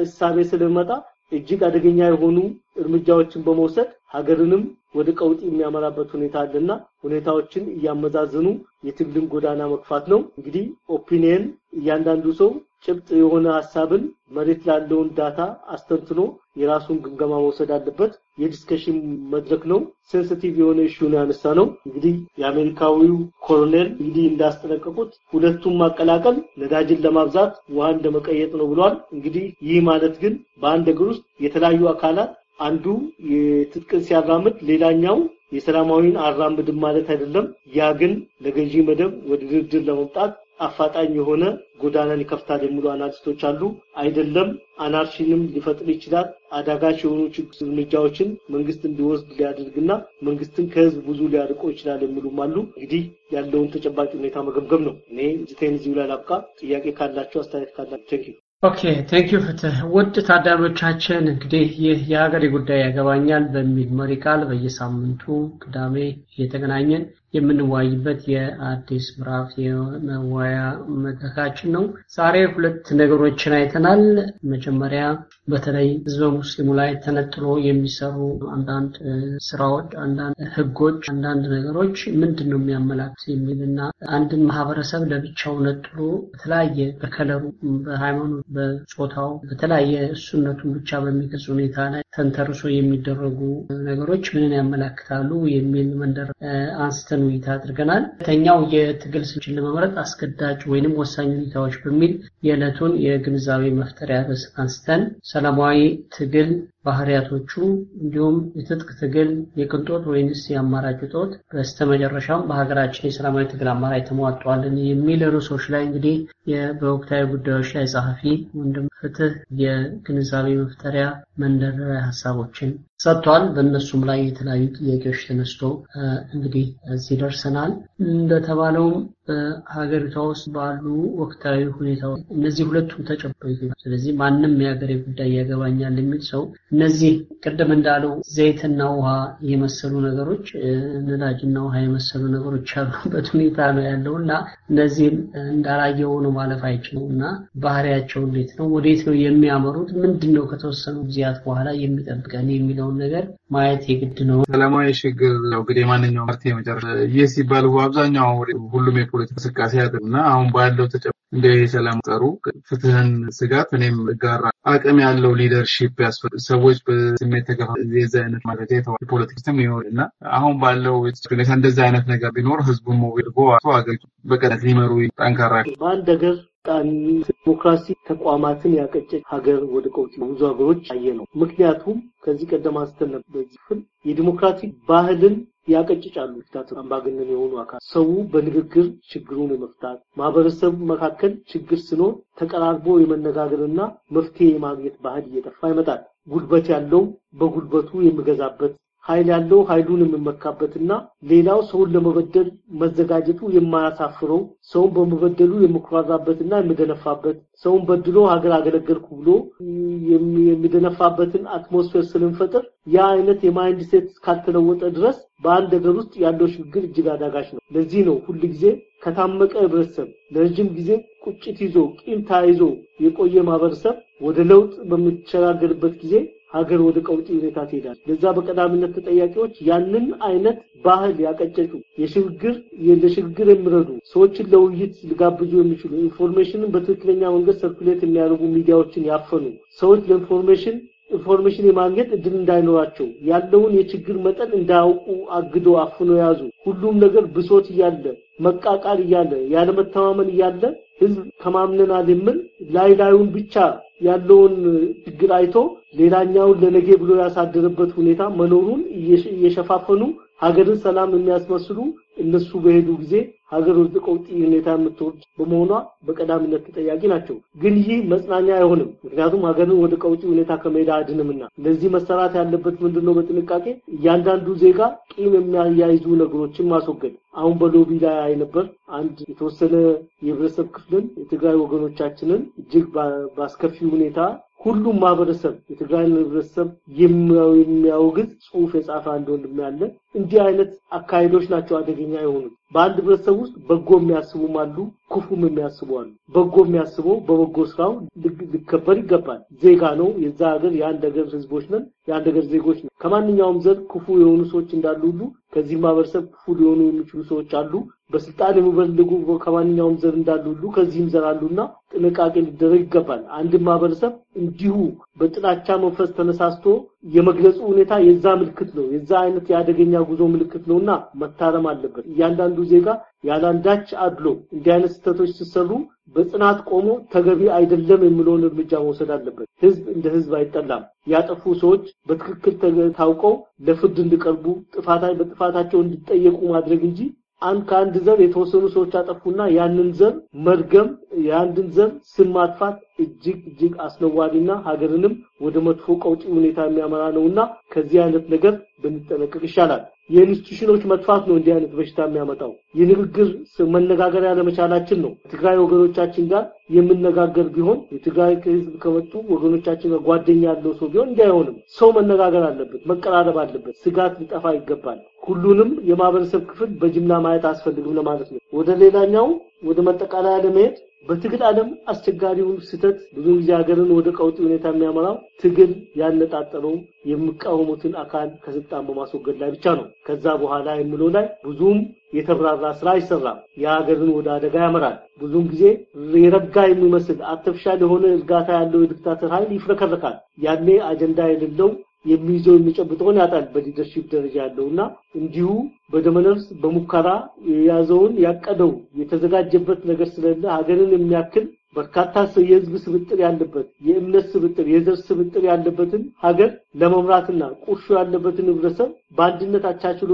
እሳቤ ስለሚመጣ እጅግ አደገኛ የሆኑ እርምጃዎችን በመውሰድ ሀገርንም ወደ ቀውጢ የሚያመራበት ሁኔታ አለና ሁኔታዎችን እያመዛዘኑ የትግልን ጎዳና መግፋት ነው። እንግዲህ opinion እያንዳንዱ ሰው ጭብጥ የሆነ ሀሳብን መሬት ላለውን data አስተንትኖ የራሱን ግምገማ መውሰድ አለበት። የ discussion መድረክ ነው። sensitive የሆነ issue ያነሳ ነው። እንግዲህ የአሜሪካዊው ኮሎኔል እንግዲህ እንዳስጠነቀቁት ሁለቱም ማቀላቀል ነዳጅን ለማብዛት ውሃ እንደመቀየጥ ነው ብሏል። እንግዲህ ይህ ማለት ግን በአንድ እግር ውስጥ የተለያዩ አካላት አንዱ የትጥቅን ሲያራምድ ሌላኛው የሰላማዊን አራምድም ማለት አይደለም። ያ ግን ለገዢ መደብ ወደ ድርድር ለመምጣት አፋጣኝ የሆነ ጎዳናን ይከፍታል የሚሉ አናሊስቶች አሉ። አይደለም አናርሺንም ሊፈጥር ይችላል። አዳጋች የሆኑ እርምጃዎችን መንግስት እንዲወስድ ሊያደርግና መንግስትን ከህዝብ ብዙ ሊያርቆ ይችላል የሚሉም አሉ። እንግዲህ ያለውን ተጨባጭ ሁኔታ መገምገም ነው። እኔ ጅቴን እዚሁ ላይ ላብቃ። ጥያቄ ካላቸው አስተያየት ካላቸው okay thank you ፍትህ። ውድ ታዳሚዎቻችን እንግዲህ ይህ የሀገሬ ጉዳይ ያገባኛል በሚል መሪ ቃል በየሳምንቱ ቅዳሜ እየተገናኘን የምንወያይበት የአዲስ ምዕራፍ የመወያ መድረካችን ነው። ዛሬ ሁለት ነገሮችን አይተናል። መጀመሪያ በተለይ ህዝበ ሙስሊሙ ላይ ተነጥሎ የሚሰሩ አንዳንድ ስራዎች፣ አንዳንድ ህጎች፣ አንዳንድ ነገሮች ምንድን ነው የሚያመላክት የሚልና አንድን ማህበረሰብ ለብቻው ነጥሎ በተለያየ በከለሩ፣ በሃይማኖት፣ በጾታው በተለያየ እሱነቱን ብቻ በሚገልጽ ሁኔታ ላይ ተንተርሶ የሚደረጉ ነገሮች ምንን ያመላክታሉ የሚል መንደር አንስተን ውይይት አድርገናል። ሁለተኛው የትግል ስልቶችን ለመምረጥ አስገዳጅ ወይንም ወሳኝ ሁኔታዎች በሚል የዕለቱን የግንዛቤ መፍጠሪያ ርዕስ አንስተን ሰላማዊ ትግል ባህሪያቶቹ እንዲሁም የትጥቅ ትግል የቅንጦት ወይንስ የአማራጭ እጦት፣ በስተመጨረሻም በሀገራችን የሰላማዊ ትግል አማራጭ ተሟጧልን የሚል ርዕሶች ላይ እንግዲህ በወቅታዊ ጉዳዮች ላይ ጸሐፊ ወንድም ፍትህ የግንዛቤ መፍጠሪያ መንደርደሪያ ሀሳቦችን ሰጥቷል። በእነሱም ላይ የተለያዩ ጥያቄዎች ተነስቶ እንግዲህ እዚህ ደርሰናል። እንደተባለውም በሀገሪቷ ውስጥ ባሉ ወቅታዊ ሁኔታዎች እነዚህ ሁለቱም ተጨባጭ ስለዚህ ማንም የሀገሬ ጉዳይ ያገባኛል የሚል ሰው እነዚህ ቅድም እንዳለው ዘይትና ውሃ የመሰሉ ነገሮች ነዳጅና ውሃ የመሰሉ ነገሮች ያሉበት ሁኔታ ነው ያለው እና እነዚህም እንዳላየ ሆኖ ማለፍ አይችሉም እና ባህሪያቸው እንዴት ነው? ወዴት ነው የሚያመሩት? ምንድን ነው ከተወሰኑ ጊዜያት በኋላ የሚጠብቀን የሚለውን ነገር ማየት የግድ ነው። ሰላማዊ ሽግግር እንግዲህ የማንኛውም ፓርቲ የመጨረሻ ይህ ሲባል አብዛኛው ሁሉም እንቅስቃሴ ያደርግና አሁን ባለው ተጨ እንደ የሰላም ጠሩ ፍትህን ስጋት እኔም ጋራ አቅም ያለው ሊደርሺፕ ያስፈልግ ሰዎች በስሜት ተገፋ የዚህ አይነት ማለት የፖለቲካ ሲስተም ይኖር እና አሁን ባለው ሁኔታ እንደዚህ አይነት ነገር ቢኖር ህዝቡን ሞቢልጎ አገሪቱ በቀነት ሊመሩ ጠንካራ በአንድ ሀገር ዲሞክራሲ ተቋማትን ያቀጨች ሀገር ወደ ቀውጢ ብዙ ሀገሮች አየ ነው። ምክንያቱም ከዚህ ቀደም አንስተን ነበር በዚህ ክፍል የዲሞክራቲክ ባህልን ያቀጭጫሉ። ዲክታተር አምባገነን የሆኑ አካል ሰው በንግግር ችግሩን የመፍታት ማህበረሰብ መካከል ችግር ሲኖር ተቀራርቦ የመነጋገርና መፍትሄ የማግኘት ባህል እየጠፋ ይመጣል። ጉልበት ያለው በጉልበቱ የሚገዛበት ኃይል ያለው ኃይሉን የሚመካበትና ሌላው ሰውን ለመበደል መዘጋጀቱ የማያሳፍረው ሰውን በመበደሉ የሚኮራራበትና የሚደነፋበት ሰውን በድሎ ሀገር አገለገልኩ ብሎ የሚደነፋበትን atmosphere ስለሚፈጥር ያ አይነት የ mind set ካልተለወጠ ድረስ በአንድ ሀገር ውስጥ ያለው ሽግግር እጅግ አዳጋች ነው። ለዚህ ነው ሁል ጊዜ ከታመቀ ህብረተሰብ ለረጅም ጊዜ ቁጭት ይዞ ቂም ተያይዞ የቆየ ማህበረሰብ ወደ ለውጥ በሚሸጋገርበት ጊዜ ሀገር ወደ ቀውጢ ሁኔታ ትሄዳል። ለዛ በቀዳሚነት ተጠያቂዎች ያንን አይነት ባህል ያቀጨጩ የሽግግር ለሽግግር የሚረዱ ሰዎችን ለውይይት ሊጋብዙ የሚችሉ information ን በትክክለኛ መንገድ circulate የሚያደርጉ ሚዲያዎችን ያፈኑ ሰዎች ለ information information የማግኘት እድል እንዳይኖራቸው ያለውን የችግር መጠን እንዳያውቁ አግዶ አፍኖ የያዙ ሁሉም ነገር ብሶት እያለ መቃቃር እያለ ያለመተማመን እያለ ህዝብ ተማምነናል የሚል ላይ ላዩን ብቻ ያለውን ችግር አይቶ ሌላኛውን ለነገ ብሎ ያሳደረበት ሁኔታ መኖሩን እየሸፋፈኑ ሀገርን ሰላም የሚያስመስሉ እነሱ በሄዱ ጊዜ ሀገር ወደ ቀውጢ ሁኔታ የምትወርድ በመሆኗ በቀዳሚነት ተጠያቂ ናቸው። ግን ይህ መጽናኛ አይሆንም። ምክንያቱም ሀገርን ወደ ቀውጢ ሁኔታ ከመሄድ አድንምና ለዚህ መሰራት ያለበት ምንድነው? በጥንቃቄ እያንዳንዱ ዜጋ ቂም የሚያያይዙ ነገሮችን ማስወገድ። አሁን በሎቢ ላይ አይ ነበር አንድ የተወሰነ የህብረተሰብ ክፍልን የትግራይ ወገኖቻችንን እጅግ በአስከፊ ሁኔታ ሁሉም ማህበረሰብ የትግራይን ህብረተሰብ የሚያወግዝ ጽሁፍ የጻፈ አንድ ወንድም ያለ እንዲህ አይነት አካሄዶች ናቸው አደገኛ የሆኑት። በአንድ ህብረተሰብ ውስጥ በጎ የሚያስቡም አሉ፣ ክፉም የሚያስቡ አሉ። በጎ የሚያስበው በበጎ ስራው ሊከበር ይገባል። ዜጋ ነው። የዛ ሀገር የአንድ ሀገር ህዝቦች ነን፣ የአንድ ሀገር ዜጎች ነን። ከማንኛውም ዘር ክፉ የሆኑ ሰዎች እንዳሉ ሁሉ ከዚህ ማህበረሰብ ክፉ ሊሆኑ የሚችሉ ሰዎች አሉ። በስልጣን የሚበልጉ ከማንኛውም ዘር እንዳሉ ሁሉ ከዚህም ዘር አሉና ጥንቃቄ ሊደረግ ይገባል። አንድ ማህበረሰብ እንዲሁ በጥላቻ መንፈስ ተነሳስቶ የመግለጹ ሁኔታ የዛ ምልክት ነው። የዛ አይነት የአደገኛ ጉዞ ምልክት ነውና መታረም አለበት። እያንዳንዱ ዜጋ ያላንዳች አድሎ እንዲህ አይነት ስህተቶች ሲሰሩ በጽናት ቆሞ ተገቢ አይደለም የሚለውን እርምጃ መውሰድ አለበት። ህዝብ እንደ ህዝብ አይጠላም። ያጠፉ ሰዎች በትክክል ታውቀው ለፍርድ እንዲቀርቡ ጥፋታ በጥፋታቸው እንዲጠየቁ ማድረግ እንጂ አንድ ከአንድ ዘር የተወሰኑ ሰዎች አጠፉና ያንን ዘር መርገም የአንድን ዘር ስም ማጥፋት እጅግ እጅግ አስነዋሪና ሀገርንም ወደ መጥፎ ቀውጢ ሁኔታ የሚያመራ ነውና ከዚህ አይነት ነገር ብንጠነቀቅ ይሻላል። የኢንስቲትዩሽኖች መጥፋት ነው እንዲህ አይነት በሽታ የሚያመጣው። የንግግር መነጋገር ያለመቻላችን ነው። ትግራይ ወገኖቻችን ጋር የምነጋገር ቢሆን የትግራይ ህዝብ ከመጡ ወገኖቻችን ጋር ጓደኛ ያለው ሰው ቢሆን እንዲህ አይሆንም። ሰው መነጋገር አለበት፣ መቀራረብ አለበት። ስጋት ሊጠፋ ይገባል። ሁሉንም የማህበረሰብ ክፍል በጅምላ ማየት አያስፈልግም ለማለት ነው። ወደ ሌላኛው ወደ መጠቃለያ ለመሄድ በትግል ዓለም አስቸጋሪውን ስህተት ብዙ ጊዜ ሀገርን ወደ ቀውጢ ሁኔታ የሚያመራው ትግል ያነጣጠረው የሚቃወሙትን አካል ከስልጣን በማስወገድ ላይ ብቻ ነው። ከዛ በኋላ የሚለው ላይ ብዙም የተብራራ ስራ አይሰራም። የሀገርን ወደ አደጋ ያመራል። ብዙም ጊዜ የረጋ የሚመስል artificial የሆነ እርጋታ ያለው የ dictator ኃይል ይፍረከረካል። ያኔ አጀንዳ የሌለው የሚይዘው የሚጨብጠውን ያጣል በ leadership ደረጃ ያለው እና እንዲሁ በደመነፍስ በሙከራ የያዘውን ያቀደው የተዘጋጀበት ነገር ስለሌለ ሀገርን የሚያክል በርካታ የህዝብ ስብጥር ያለበት የእምነት ስብጥር የዘር ስብጥር ያለበትን ሀገር ለመምራትና ቁርሾ ያለበትን ህብረተሰብ በአንድነት አቻችሎ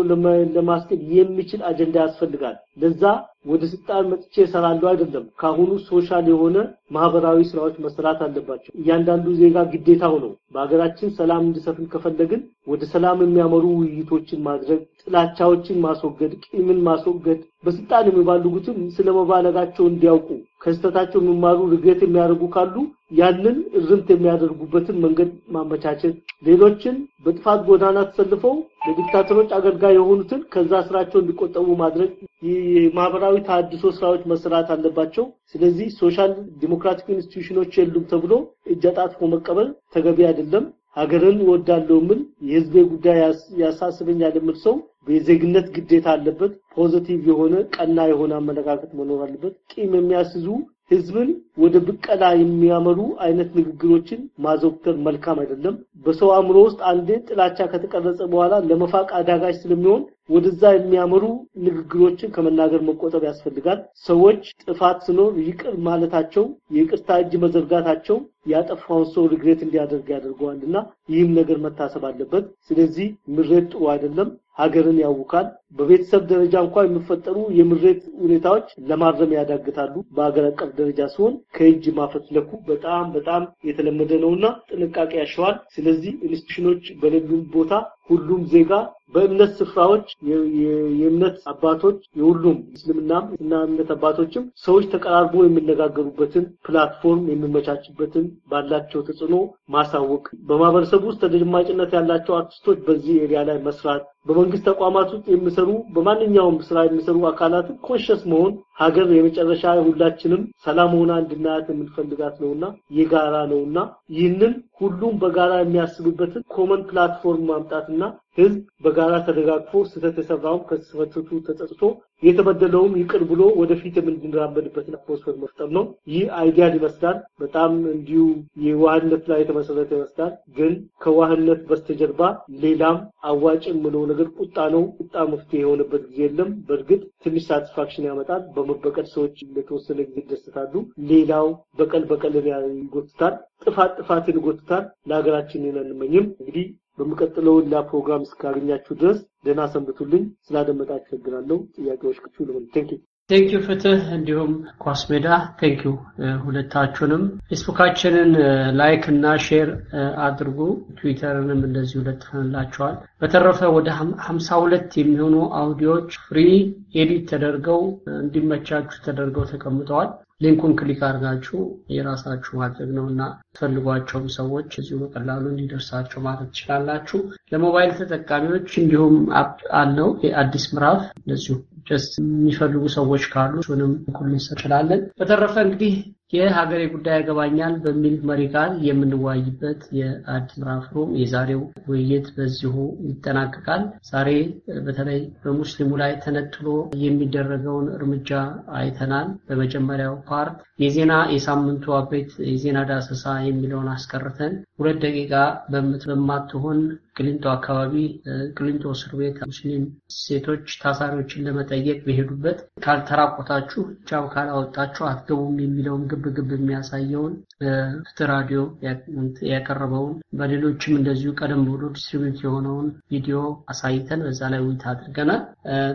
ለማስኬድ የሚችል አጀንዳ ያስፈልጋል። ለዛ ወደ ስልጣን መጥቼ እሰራለሁ አይደለም። ካሁኑ social የሆነ ማህበራዊ ስራዎች መሰራት አለባቸው። እያንዳንዱ ዜጋ ግዴታው ነው። በሀገራችን ሰላም እንዲሰፍን ከፈለግን ወደ ሰላም የሚያመሩ ውይይቶችን ማድረግ፣ ጥላቻዎችን ማስወገድ፣ ቂምን ማስወገድ፣ በስልጣን የሚባልጉትም ስለመባለጋቸው እንዲያውቁ ከስህተታቸው የሚማሩ እርምት የሚያደርጉ ካሉ ያንን እርምት የሚያደርጉበትን መንገድ ማመቻቸት፣ ሌሎችን በጥፋት ጎዳና ተሰልፈው ለ dictator ኦች አገልጋይ የሆኑትን ከዛ ስራቸው እንዲቆጠቡ ማድረግ የማህበራዊ ተሃድሶ ስራዎች መሰራት አለባቸው። ስለዚህ social democratic institution ኦች የሉም ተብሎ እጅ አጣጥፎ መቀበል ተገቢ አይደለም። ሀገርን ወዳለው ምን የህዝቤ ጉዳይ ያሳስበኛል የሚል ሰው የዜግነት ግዴታ አለበት። positive የሆነ ቀና የሆነ አመለካከት መኖር አለበት። ቂም የሚያስዙ ህዝብን ወደ ብቀላ የሚያመሩ አይነት ንግግሮችን ማዘውተር መልካም አይደለም። በሰው አእምሮ ውስጥ አንዴ ጥላቻ ከተቀረጸ በኋላ ለመፋቅ አዳጋች ስለሚሆን ወደዛ የሚያመሩ ንግግሮችን ከመናገር መቆጠብ ያስፈልጋል። ሰዎች ጥፋት ሲኖር ይቅር ማለታቸው፣ የይቅርታ እጅ መዘርጋታቸው ያጠፋውን ሰው ሪግሬት እንዲያደርግ ያደርገዋል እና ይህም ነገር መታሰብ አለበት። ስለዚህ ምሬት ጥሩ አይደለም፣ ሀገርን ያውካል። በቤተሰብ ደረጃ እንኳን የሚፈጠሩ የምሬት ሁኔታዎች ለማረም ያዳግታሉ። በሀገር አቀፍ ደረጃ ሲሆን ከእጅ ማፈትለኩ በጣም በጣም የተለመደ ነውና ጥንቃቄ ያሻዋል። ስለዚህ institution ኦች በሌሉም ቦታ ሁሉም ዜጋ በእምነት ስፍራዎች የእምነት አባቶች የሁሉም እስልምናም እና እምነት አባቶችም ሰዎች ተቀራርቦ የሚነጋገሩበትን platform የሚመቻችበትን ባላቸው ተጽዕኖ ማሳወቅ፣ በማህበረሰቡ ውስጥ ተደማጭነት ያላቸው አርቲስቶች በዚህ area ላይ መስራት፣ በመንግስት ተቋማት ውስጥ የሚሰሩ በማንኛውም ስራ የሚሰሩ አካላትን conscious መሆን ሀገር የመጨረሻ ሁላችንም ሰላም ሆና እንድናያት የምንፈልጋት ነውና የጋራ ነውና ይህንን ሁሉም በጋራ የሚያስብበትን common platform ማምጣትና ህዝብ በጋራ ተደጋግፎ ስህተት የሰራውም ከስህተቱ ተጸጽቶ የተበደለውም ይቅር ብሎ ወደፊት የምንራመድበትን atmosphere መፍጠር ነው። ይህ ideal ይመስላል። በጣም እንዲሁ የዋህነት ላይ የተመሰረተ ይመስላል። ግን ከዋህነት በስተጀርባ ሌላም አዋጭ የምለው ነገር ቁጣ ነው። ቁጣ መፍትሄ የሆነበት ጊዜ የለም። በእርግጥ ትንሽ satisfaction ያመጣል። በመበቀል ሰዎች ለተወሰነ ጊዜ ይደሰታሉ። ሌላው በቀል በቀልን ይጎትታል። ጥፋት ጥፋትን ይጎትታል። ለሀገራችን አንመኝም። እንግዲህ በሚቀጥለው ላ ፕሮግራም እስካገኛችሁ ድረስ ደህና ሰንብቱልኝ። ስላደመጣችሁ ቸግራለሁ። ጥያቄዎች ክቹ thank you thank you ፍትህ፣ እንዲሁም ኳስ ሜዳ thank you ሁለታችሁንም። ፌስቡካችንን like እና share አድርጉ። ትዊተርንም እንደዚሁ ለጥፈንላቸዋል። በተረፈ ወደ ሀምሳ ሁለት የሚሆኑ audio ዎች free edit ተደርገው እንዲመቻችሁ ተደርገው ተቀምጠዋል። link ኡን click አድርጋችሁ የራሳችሁ ማድረግ ነው እና ትፈልጓቸውም ሰዎች እዚሁ በቀላሉ እንዲደርሳቸው ማድረግ ትችላላችሁ። ለሞባይል ተጠቃሚዎች እንዲሁም app አለው የአዲስ ምዕራፍ እንደዚሁ just የሚፈልጉ ሰዎች ካሉ እሱንም ልንሰጥ እንችላለን። በተረፈ እንግዲህ የሀገሬ ጉዳይ ያገባኛል በሚል መሪ ቃል የምንወያይበት የአዲስ ምዕራፍ room የዛሬው ውይይት በዚሁ ይጠናቀቃል። ዛሬ በተለይ በሙስሊሙ ላይ ተነጥሎ የሚደረገውን እርምጃ አይተናል። በመጀመሪያው part የዜና የሳምንቱ አበይት የዜና ዳሰሳ የሚለውን አስቀርተን ሁለት ደቂቃ በማትሆን ቂሊንጦ አካባቢ ቂሊንጦ እስር ቤት ሙስሊም ሴቶች ታሳሪዎችን ለመጠየቅ በሄዱበት ካልተራቆታችሁ ሂጃብ ካላወጣችሁ አትገቡም የሚለውን ግብ ግብ የሚያሳየውን ፍትህ ራዲዮ ያቀረበውን በሌሎችም እንደዚሁ ቀደም ብሎ distribute የሆነውን ቪዲዮ አሳይተን በዛ ላይ ውይይት አድርገናል።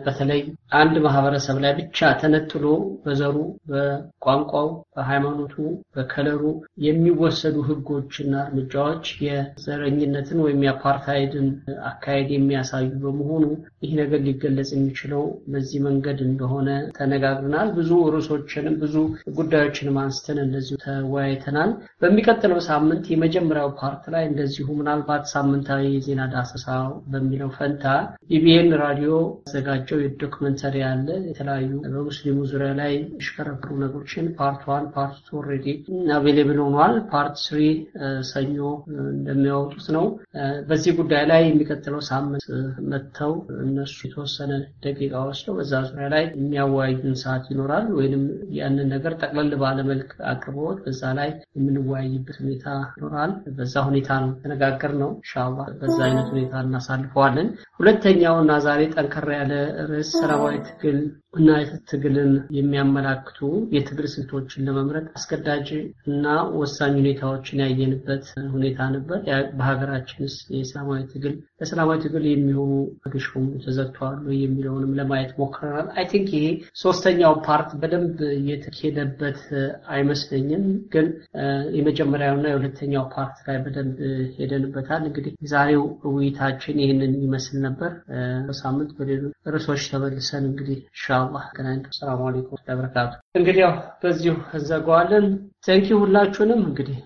በተለይ አንድ ማህበረሰብ ላይ ብቻ ተነጥሎ በዘሩ፣ በቋንቋው፣ በሃይማኖቱ፣ በ color ኡ የሚወሰዱ ህጎችና እርምጃዎች የዘረኝነትን ወይም የአፓርታይድን አካሄድ የሚያሳዩ በመሆኑ ይህ ነገር ሊገለጽ የሚችለው በዚህ መንገድ እንደሆነ ተነጋግረናል። ብዙ ርዕሶችንም ብዙ ጉዳዮችንም አንስተን እንደዚሁ ተወያይተናል። በሚቀጥለው ሳምንት የመጀመሪያው part ላይ እንደዚሁ ምናልባት ሳምንታዊ የዜና ዳሰሳ በሚለው ፈንታ ኢቢኤን ራዲዮ ያዘጋጀው የ documentary ያለ የተለያዩ በሙስሊሙ ዙሪያ ላይ የሚሽከረከሩ ነገሮችን part one part two already available ሆኗል። part three ሰኞ እንደሚያወጡት ነው። በዚህ ጉዳይ ላይ የሚቀጥለው ሳምንት መጥተው እነሱ የተወሰነ ደቂቃ ወስደው በዛ ዙሪያ ላይ የሚያወያዩን ሰዓት ይኖራል። ወይንም ያንን ነገር ጠቅለል ባለመልክ አቅርቦት በዛ ላይ የምንወያይበት ሁኔታ ይኖራል። በዛ ሁኔታ ነው ተነጋገር ነው። ኢንሻአላህ በዛ አይነት ሁኔታ እናሳልፈዋለን። ሁለተኛው እና ዛሬ ጠንከር ያለ ርዕስ ሰላማዊ ትግል እና ትግልን የሚያመላክቱ የትግል ስልቶችን ለመምረጥ አስገዳጅ እና ወሳኝ ሁኔታዎችን ያየንበት ሁኔታ ነበር። በሀገራችንስ የሰላማዊ ትግል ለሰላማዊ ትግል የሚሆኑ መንገዶች በሙሉ የሚለውንም ለማየት ሞክረናል። I think ይሄ ሶስተኛው part በደንብ የተኬደበት አይመስለኝም፣ ግን የመጀመሪያውና የሁለተኛው part ላይ በደንብ ሄደንበታል። እንግዲህ የዛሬው ውይይታችን ይህንን ይመስል ነበር። በሳምንት በሌሎች ርዕሶች ተመልሰን እንግዲህ ኢንሻአላህ ገናኝ ሰላም አለይኩም ወበረካቱ። እንግዲህ ያው በዚሁ እንዘጋዋለን። thank you ሁላችሁንም እንግዲህ